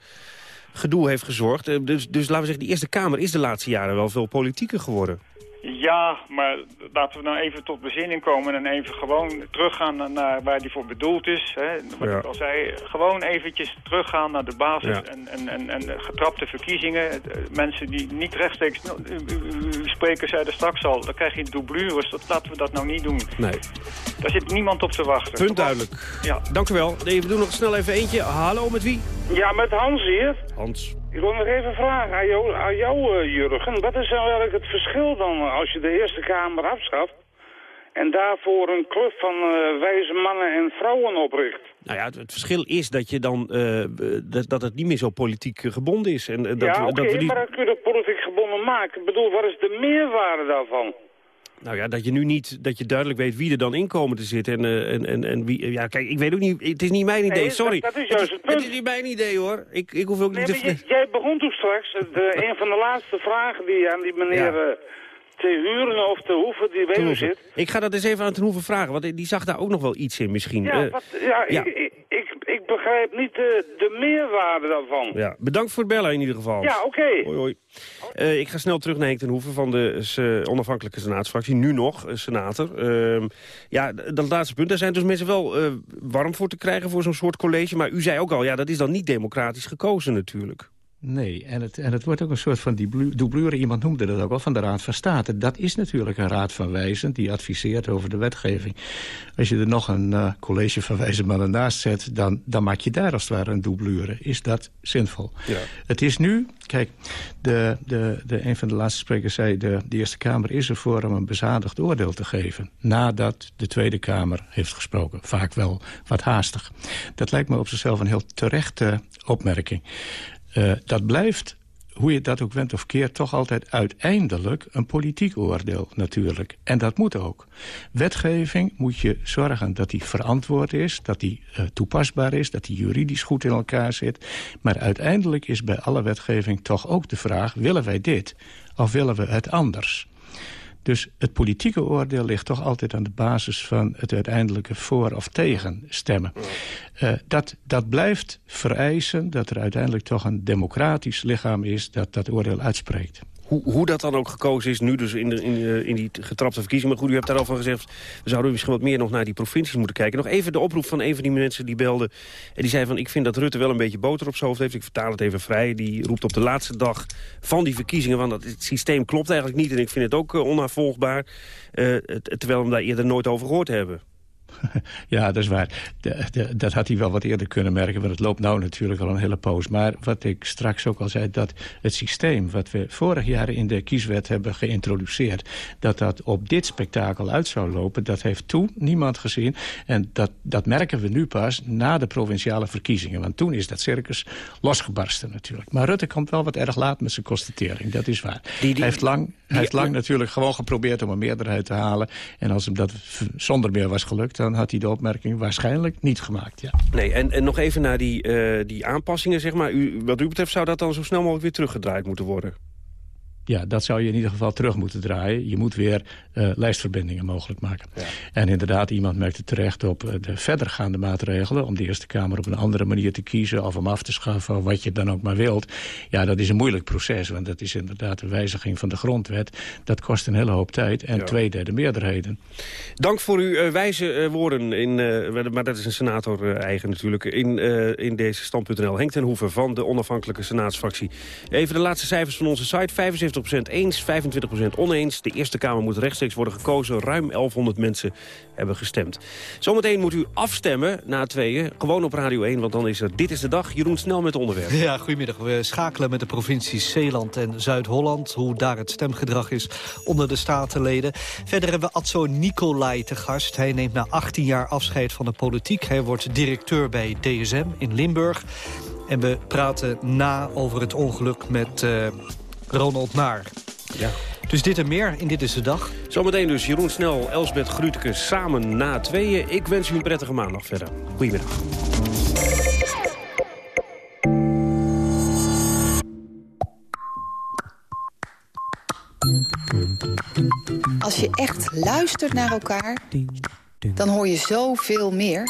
gedoe heeft gezorgd. Dus, dus laten we zeggen, die Eerste Kamer is de laatste jaren wel veel politieker geworden. Ja, maar laten we nou even tot bezinning komen en even gewoon teruggaan naar, waar die voor bedoeld is. Hè. Wat Ja. ik al zei, gewoon eventjes teruggaan naar de basis Ja. en, en, en, en getrapte verkiezingen. Eh, Mensen die niet rechtstreeks, nou, u, u- uw spreker zei er straks al, dan krijg je dublures. Dat, laten we dat nou niet doen. Nee. Daar zit niemand op te wachten. Punt duidelijk. Ja. Dank u wel. Nee, we doen nog snel even eentje. Hallo, met wie? Ja, met Hans hier. Hans. Ik wil nog even vragen aan jou, aan jou eh, Jurgen. Wat is nou eigenlijk het verschil dan eh, als je de Eerste Kamer afschaft... en daarvoor een club van eh, wijze mannen en vrouwen opricht? Nou ja, het, het verschil is dat, je dan, dat, dat het niet meer zo politiek gebonden is. En, dat, ja, oké, dat die... maar dat kun je toch politiek gebonden maken. Ik bedoel, wat is de meerwaarde daarvan? Nou ja, dat je nu niet, dat je duidelijk weet wie er dan in komen te zitten. En, uh, en, en, en wie, ja, kijk, ik weet ook niet, het is niet mijn idee, Nee, sorry. dat- dat is juist het punt. Het is niet mijn idee, hoor. Ik, ik hoef ook Nee, niet te... j- jij begon toen straks, de, een van de laatste vragen die aan die meneer Ja. Te huren of te hoeven die bij u Hoeven. zit. Ik ga dat eens even aan Ten Hoeven vragen, want die zag daar ook nog wel iets in misschien. Ja, Eh, wat, ja, ja. Ik, ik, ik, ik begrijp niet de, de meerwaarde daarvan. ja, bedankt voor het bellen in ieder geval. Ja, oké. Hoi, hoi. Eh, ik ga snel terug naar Henk ten Hoeven van de eh, onafhankelijke senaatsfractie. Nu nog, senator. Ehm, ja, dat laatste punt. Daar zijn dus mensen wel warm voor te krijgen voor zo'n soort college. Maar u zei ook al, ja, dat is dan niet democratisch gekozen natuurlijk. Nee, en het, en het wordt ook een soort van dublu- doublure. Iemand noemde dat ook al, van de Raad van State. Dat is natuurlijk een Raad van Wijzen die adviseert over de wetgeving. Als je er nog een eh, college van wijze mannen naast zet... Dan, dan maak je daar als het ware een doublure. Is dat zinvol? Ja. Het is nu, kijk, de, de, de, een van de laatste sprekers zei... De, de Eerste Kamer is ervoor om een bezadigd oordeel te geven... nadat de Tweede Kamer heeft gesproken. Vaak wel wat haastig. Dat lijkt me op zichzelf een heel terechte opmerking. Uh, dat blijft, hoe je dat ook went of keert... toch altijd uiteindelijk een politiek oordeel natuurlijk. En dat moet ook. Wetgeving moet je zorgen dat die verantwoord is... dat die uh, toepasbaar is, dat die juridisch goed in elkaar zit. Maar uiteindelijk is bij alle wetgeving toch ook de vraag... willen wij dit of willen we het anders? Dus het politieke oordeel ligt toch altijd aan de basis van het uiteindelijke voor of tegen stemmen. Uh, dat, dat blijft vereisen dat er uiteindelijk toch een democratisch lichaam is dat dat oordeel uitspreekt. Hoe, hoe dat dan ook gekozen is, nu dus in, in, uh, in die getrapte verkiezingen. Maar goed, u hebt daar al van gezegd, we zouden misschien wat meer nog naar die provincies moeten kijken. Nog even de oproep van een van die mensen die belde. En die zei van, ik vind dat Rutte wel een beetje boter op zijn hoofd heeft. Ik vertaal het even vrij. Die roept op de laatste dag van die verkiezingen... van dat het systeem klopt eigenlijk niet en ik vind het ook uh, onnavolgbaar. Uh, terwijl we hem daar eerder nooit over gehoord hebben. [laughs] Ja, dat is waar. De, de, dat had hij wel wat eerder kunnen merken, want het loopt nou natuurlijk al een hele poos. Maar wat ik straks ook al zei, dat het systeem wat we vorig jaar in de kieswet hebben geïntroduceerd, dat dat op dit spektakel uit zou lopen, dat heeft toen niemand gezien. En dat, dat merken we nu pas na de provinciale verkiezingen. Want toen is dat circus losgebarsten natuurlijk. Maar Rutte komt wel wat erg laat met zijn constatering, dat is waar. Die, die, hij heeft lang, hij heeft lang natuurlijk gewoon geprobeerd om een meerderheid te halen. En als hem dat zonder meer was gelukt, dan had hij de opmerking waarschijnlijk niet gemaakt. Ja. Nee, en, en nog even naar die, uh, die aanpassingen, zeg maar. U, wat u betreft zou dat dan zo snel mogelijk weer teruggedraaid moeten worden? Ja, dat zou je in ieder geval terug moeten draaien. Je moet weer uh, lijstverbindingen mogelijk maken. Ja. En inderdaad, iemand merkte terecht op uh, de verdergaande maatregelen... om de Eerste Kamer op een andere manier te kiezen... of om af te schaffen, of wat je dan ook maar wilt. Ja, dat is een moeilijk proces, want dat is inderdaad... een wijziging van de grondwet. Dat kost een hele hoop tijd en ja. twee derde meerderheden. Dank voor uw uh, wijze woorden, in, maar dat is een senator eigen natuurlijk... in, in deze stand.nl. Henk ten Hoeven van de onafhankelijke senaatsfractie. Even de laatste cijfers van onze site. 75 eens, 25% oneens. De Eerste Kamer moet rechtstreeks worden gekozen. Ruim 1100 mensen hebben gestemd. Zometeen moet u afstemmen na tweeën. Gewoon op Radio 1, want dan is er Dit is de Dag. Jeroen Snel met onderwerp. Ja, goedemiddag. We schakelen met de provincies Zeeland en Zuid-Holland. Hoe daar het stemgedrag is onder de statenleden. Verder hebben we Atso Nicolai te gast. Hij neemt na 18 jaar afscheid van de politiek. Hij wordt directeur bij DSM in Limburg. En we praten na over het ongeluk met... Uh, Ronald Naar. Ja. Dus dit en meer in Dit is de Dag. Zometeen dus Jeroen Snel, Elsbeth Grutke samen na tweeën. Ik wens u een prettige maandag verder. Goedemiddag. Als je echt luistert naar elkaar, dan hoor je zoveel meer.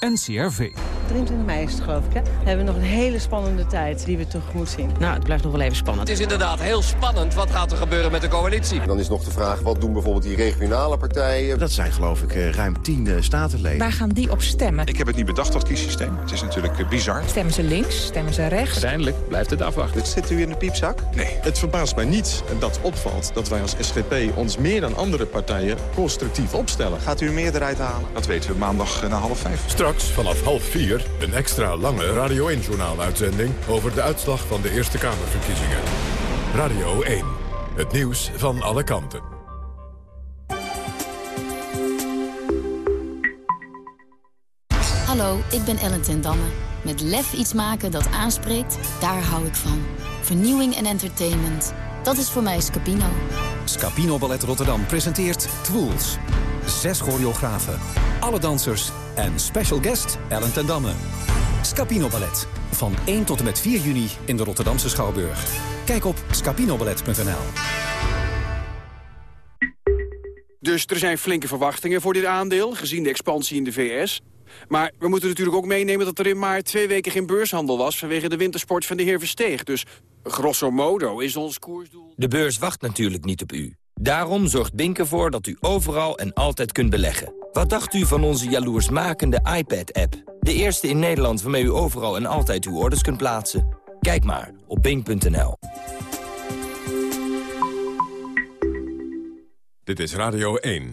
NCRV. 23 mei is het, geloof ik, hè? We hebben nog een hele spannende tijd die we tegemoet zien. Nou, het blijft nog wel even spannend. Het is inderdaad heel spannend. Wat gaat er gebeuren met de coalitie? Dan is nog de vraag, wat doen bijvoorbeeld die regionale partijen? Dat zijn geloof ik ruim tien uh, statenleden. Waar gaan die op stemmen? Ik heb het niet bedacht, dat kiessysteem. Het is natuurlijk uh, bizar. Stemmen ze links? Stemmen ze rechts? Uiteindelijk blijft het afwachten. Zit u in de piepzak? Nee. Het verbaast mij niet dat opvalt dat wij als SGP ons meer dan andere partijen constructief opstellen. Gaat u een meerderheid halen? Dat weten we maandag na half vijf. Straks vanaf half vier een extra lange Radio 1-journaal-uitzending... over de uitslag van de Eerste Kamerverkiezingen. Radio 1, het nieuws van alle kanten. Hallo, ik ben Ellen ten Damme. Met lef iets maken dat aanspreekt, daar hou ik van. Vernieuwing en entertainment, dat is voor mij Scapino. Scapino Ballet Rotterdam presenteert Twools. Zes choreografen, alle dansers en special guest Ellen ten Damme. Scapino Ballet. Van 1 tot en met 4 juni in de Rotterdamse Schouwburg. Kijk op scapinoballet.nl. Dus er zijn flinke verwachtingen voor dit aandeel, gezien de expansie in de VS. Maar we moeten natuurlijk ook meenemen dat er in maart twee weken geen beurshandel was... vanwege de wintersport van de heer Versteeg. Dus grosso modo is ons koersdoel... De beurs wacht natuurlijk niet op u. Daarom zorgt Bink ervoor dat u overal en altijd kunt beleggen. Wat dacht u van onze jaloersmakende iPad-app? De eerste in Nederland waarmee u overal en altijd uw orders kunt plaatsen. Kijk maar op bink.nl. Dit is Radio 1.